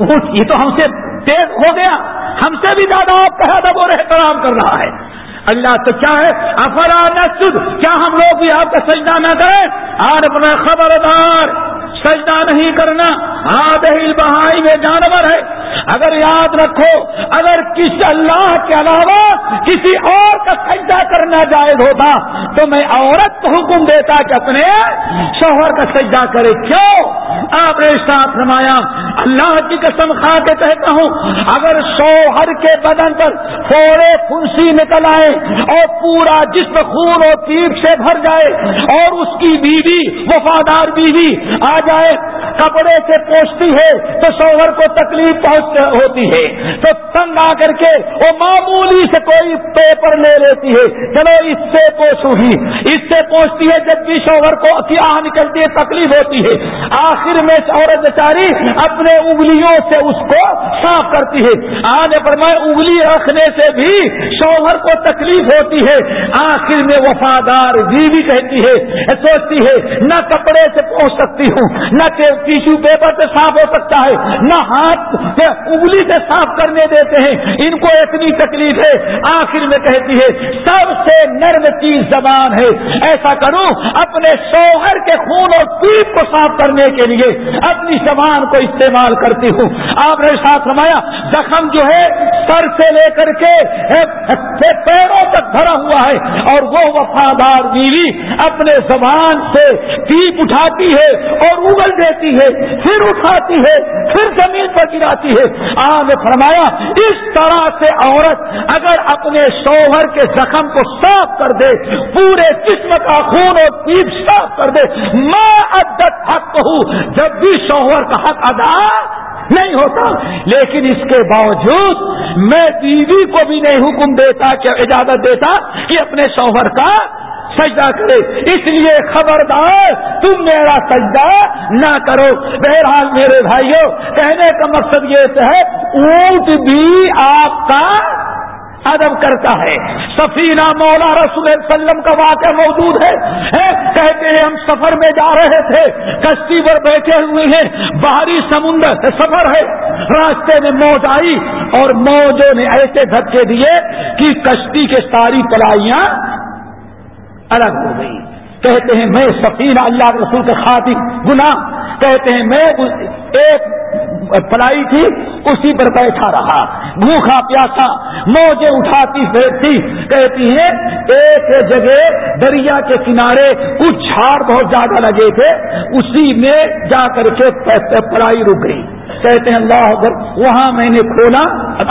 B: اونٹ، یہ تو ہم سے تیز ہو گیا۔ ہم سے بھی زیادہ آپ کا ادب اور احترام کر رہا ہے۔ اللہ تو کیا ہے؟ افرا نسد کیا ہم لوگ بھی آپ کا سجدہ نہ کریں؟ اور اپنا خبردار سجدہ نہیں کرنا آدھے بہائی میں جانور ہے۔ اگر یاد رکھو، اگر کسی اللہ کے علاوہ کسی اور کا سجدہ کرنا جائز ہوتا، تو میں عورت کو حکم دیتا کہ اپنے شوہر کا سجدہ کرے۔ کیوں؟ آپ نے ساتھ رمایا اللہ کی قسم کھا کے کہتا ہوں، اگر شوہر کے بدن پر فورے پھنسی نکل آئے اور پورا جسم خون اور پیپ سے بھر جائے اور اس کی بیوی، وفادار بیوی آ جائے، کپڑے سے پوچھتی ہے تو شوہر کو تکلیف پہنچ ہوتی ہے۔ تو تنگ آ کر کے وہ معمولی سے کوئی پیپر لے لیتی ہے۔ چلو اس سے پوچھوں ہی۔ اس سے پوچھتی ہے جب بھی شوہر کو کیا نکلتی ہے، تکلیف ہوتی ہے۔ آخر میں عورت بیچاری اپنے انگلیوں سے اس کو صاف کرتی ہے۔ آنے پر میں انگلی رکھنے سے بھی شوہر کو تکلیف ہوتی ہے۔ آخر میں وفادار بیوی کہتی ہے، سوچتی ہے، نہ کپڑے سے پہنچ سکتی ہوں۔ نہ ٹیشو پیپر سے صاف ہو سکتا ہے، نہ ہاتھ انگلی سے صاف کرنے دیتے ہیں۔ ان کو اتنی تکلیف ہے، آخر میں کہتی ہے، سب سے نرم چیز زبان ہے۔ ایسا کروں اپنے شوہر کے خون اور پیپ کو صاف کرنے کے لیے اپنی زبان کو استعمال کرتی ہوں۔ آپ نے ساتھ رمایا زخم جو ہے، سر سے لے کر کے پیروں تک بھرا ہوا ہے اور وہ وفادار بیوی اپنے زبان سے پیپ اٹھاتی ہے اور اگل دیتی ہے، پھر اٹھاتی ہے، پھر زمین پر گراتی ہے۔ آپ نے فرمایا، اس طرح سے عورت اگر اپنے شوہر کے زخم کو صاف کر دے، پورے جسم کا خون اور پیپ صاف کر دے میں عدت حق ہوں جب بھی شوہر کا حق ادا نہیں ہوتا، لیکن اس کے باوجود میں بیوی کو بھی نہیں حکم دیتا، کہ اجازت دیتا کہ اپنے شوہر کا سجدہ کرے۔ اس لیے خبردار، تم میرا سجدہ نہ کرو۔ بہرحال میرے بھائیوں کہنے کا مقصد یہ ہے، اونٹ بھی آپ کا ادب کرتا ہے۔ سفینہ مولا رسول وسلم کا واقعہ موجود ہے۔ کہتے ہیں ہم سفر میں جا رہے تھے، کشتی پر بیٹھے ہوئے ہیں۔ باہری سمندر سفر ہے۔ راستے میں موج آئی اور موجوں نے ایسے دھکے دیے کہ کشتی کے ساری پلائیاں الگ ہو گئی۔ کہتے ہیں میں سفینہ ہاں اللہ کے رسول کے خاطر گنا کہتے ہیں میں ایک پلائی تھی، اسی پر بیٹھا رہا۔ بھوکھا پیاسا موجے اٹھاتی بیٹھتی کہتی ہیں، ایک جگہ دریا کے کنارے کچھ جھاڑ بہت زیادہ لگے تھے، اسی میں جا کر کے پلائی رک گئی۔ کہتے ہیں اللہ وہاں میں نے کھولا،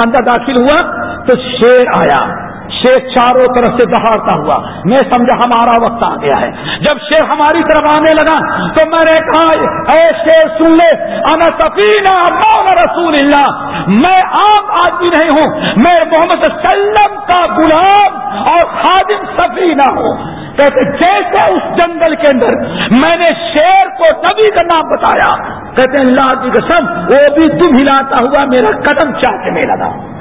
B: اندر داخل ہوا تو شیر آیا۔ شیر چاروں طرف سے دہاڑتا ہوا۔ میں سمجھا ہمارا وقت آ گیا ہے۔ جب شیر ہماری طرف آنے لگا تو میں نے کہا، اے شیر سن لے، انا سفینہ مولا رسول اللہ میں عام آدمی نہیں ہوں، میں محمد وسلم کا غلام اور خادم سفینہ ہوں۔ کہتے، جیسے اس جنگل کے اندر میں نے شیر کو نبی کا نام بتایا، کہتے، اللہ کی قسم، وہ بھی دم ہلاتا ہوا میرا قدم چاہتے میں لگا۔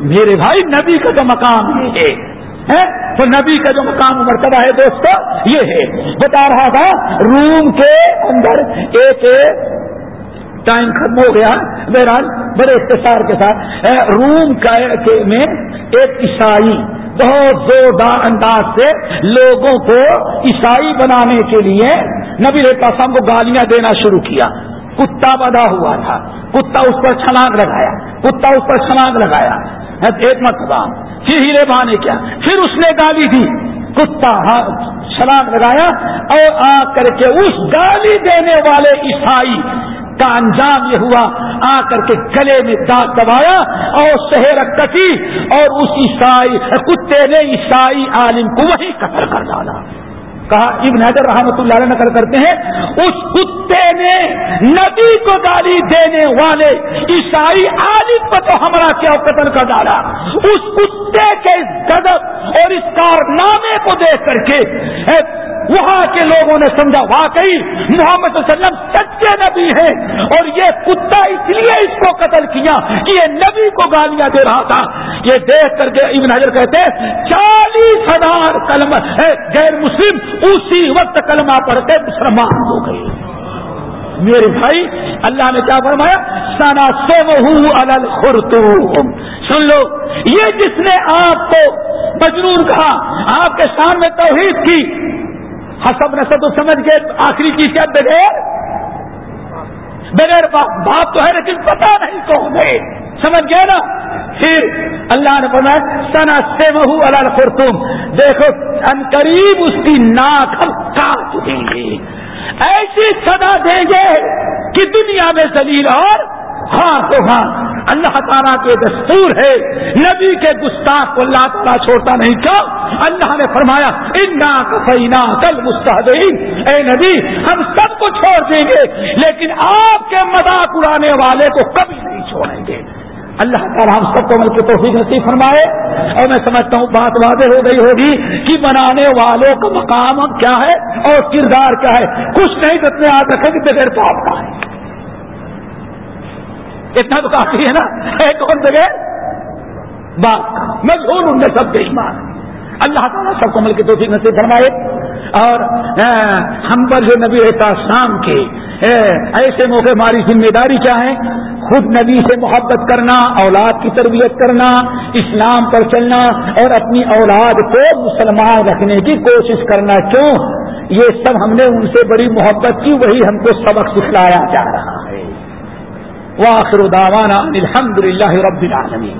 B: میرے بھائی، نبی کا جو مقام یہ ہے؟ تو نبی کا جو مقام مرتبہ ہے دوستو، یہ ہے۔ بتا رہا تھا، روم کے اندر ایک ٹائم ختم ہو گیا۔ بہرحال، بڑے اختصار کے ساتھ روم میں ایک عیسائی، بہت زوردار انداز سے لوگوں کو عیسائی بنانے کے لیے نبی صاحب کو گالیاں دینا شروع کیا۔ کتا بدا ہوا تھا، کتا اس پر چھلانگ لگایا، کتا اس پر چھلانگ لگایا۔ ایک مرتبہ۔ پھر ہیرے بہانے کیا۔ پھر اس نے گالی دی۔ کتا چھلانگ لگایا اور آ کر کے اس گالی دینے والے عیسائی کا انجام یہ ہوا۔ آ کر کے گلے میں دانت دبایا اور شہر کٹی اور اس عیسائی، کتے نے عیسائی عالم کو وہی قتل کر ڈالا۔ کہا ابن حیدر رحمت اللہ علیہ نقل کرتے ہیں، اس کتے نے ندی کو گالی دینے والے عیسائی عالم پر تو ہمارا کیا قتل کر ڈالا۔ اس کتے کے گدب اور اس کارنامے کو دیکھ کر کے وہاں کے لوگوں نے سمجھا، واقعی محمد صلی اللہ علیہ وسلم سچے نبی ہیں۔ اور یہ کتا اس لیے اس کو قتل کیا کہ یہ نبی کو گالیاں دے رہا تھا۔ یہ دیکھ کر کے ابن حضر کہتے ہیں، چالیس ہزار کلم غیر مسلم، اسی وقت کلمہ پڑھ کے مسلمان ہو گئے۔ میرے بھائی، اللہ نے کیا فرمایا؟ سنا سے وہ سن لو، یہ جس نے آپ کو مجنون کہا، آپ کے سامنے توحید کی۔ حسب نسب تو سمجھ کے آخری چیز کیا بغیر بغیر بات تو ہے لیکن پتا نہیں کون ہے۔ سمجھ گئے نا؟ پھر اللہ نے فرمایا سنا سے مہو الخرتم دیکھو، ان قریب اس کی ناک ہم کاٹ دیں گے۔ ایسی سدا دیں گے کہ دنیا میں زلیل اور ہاں تو ہاں اللہ تعالیٰ کے دستور ہے، نبی کے گستاخ کو اللہ تعالیٰ چھوڑتا نہیں کیا اللہ نے فرمایا، انا کفینا کل مستحدین اے نبی، ہم سب کو چھوڑ دیں گے، لیکن آپ کے مذاق اڑانے والے کو کبھی نہیں چھوڑیں گے۔ اللہ تعالیٰ ہم سب کو مل کے توفیق نصیب فرمائے۔ اور میں سمجھتا ہوں، بات واضح ہو گئی ہوگی کہ بنانے والوں کا مقام کیا ہے اور کردار کیا ہے۔ کچھ نہیں تو اتنے یاد رکھیں کہ بغیر پاپ کا ہے۔ اتنا تو کافی ہے نا، ایک اور جگہ بات میں بھول ان میں سب کے ایمان۔ اللہ تعالیٰ سب کو مل کے توفیق نصیب فرمائے۔ اور ہم پر جو نبی شام کے ایسے موقع ہماری ذمہ داری کیا ہے خود نبی سے محبت کرنا، اولاد کی تربیت کرنا، اسلام پر چلنا، اور اپنی اولاد کو مسلمان رکھنے کی کوشش کرنا۔ کیوں؟ یہ سب ہم نے ان سے بڑی محبت کی، وہی ہم کو سبق سکھلایا جا رہا۔ ہے واخر دعوانا الحمد للہ رب العالمین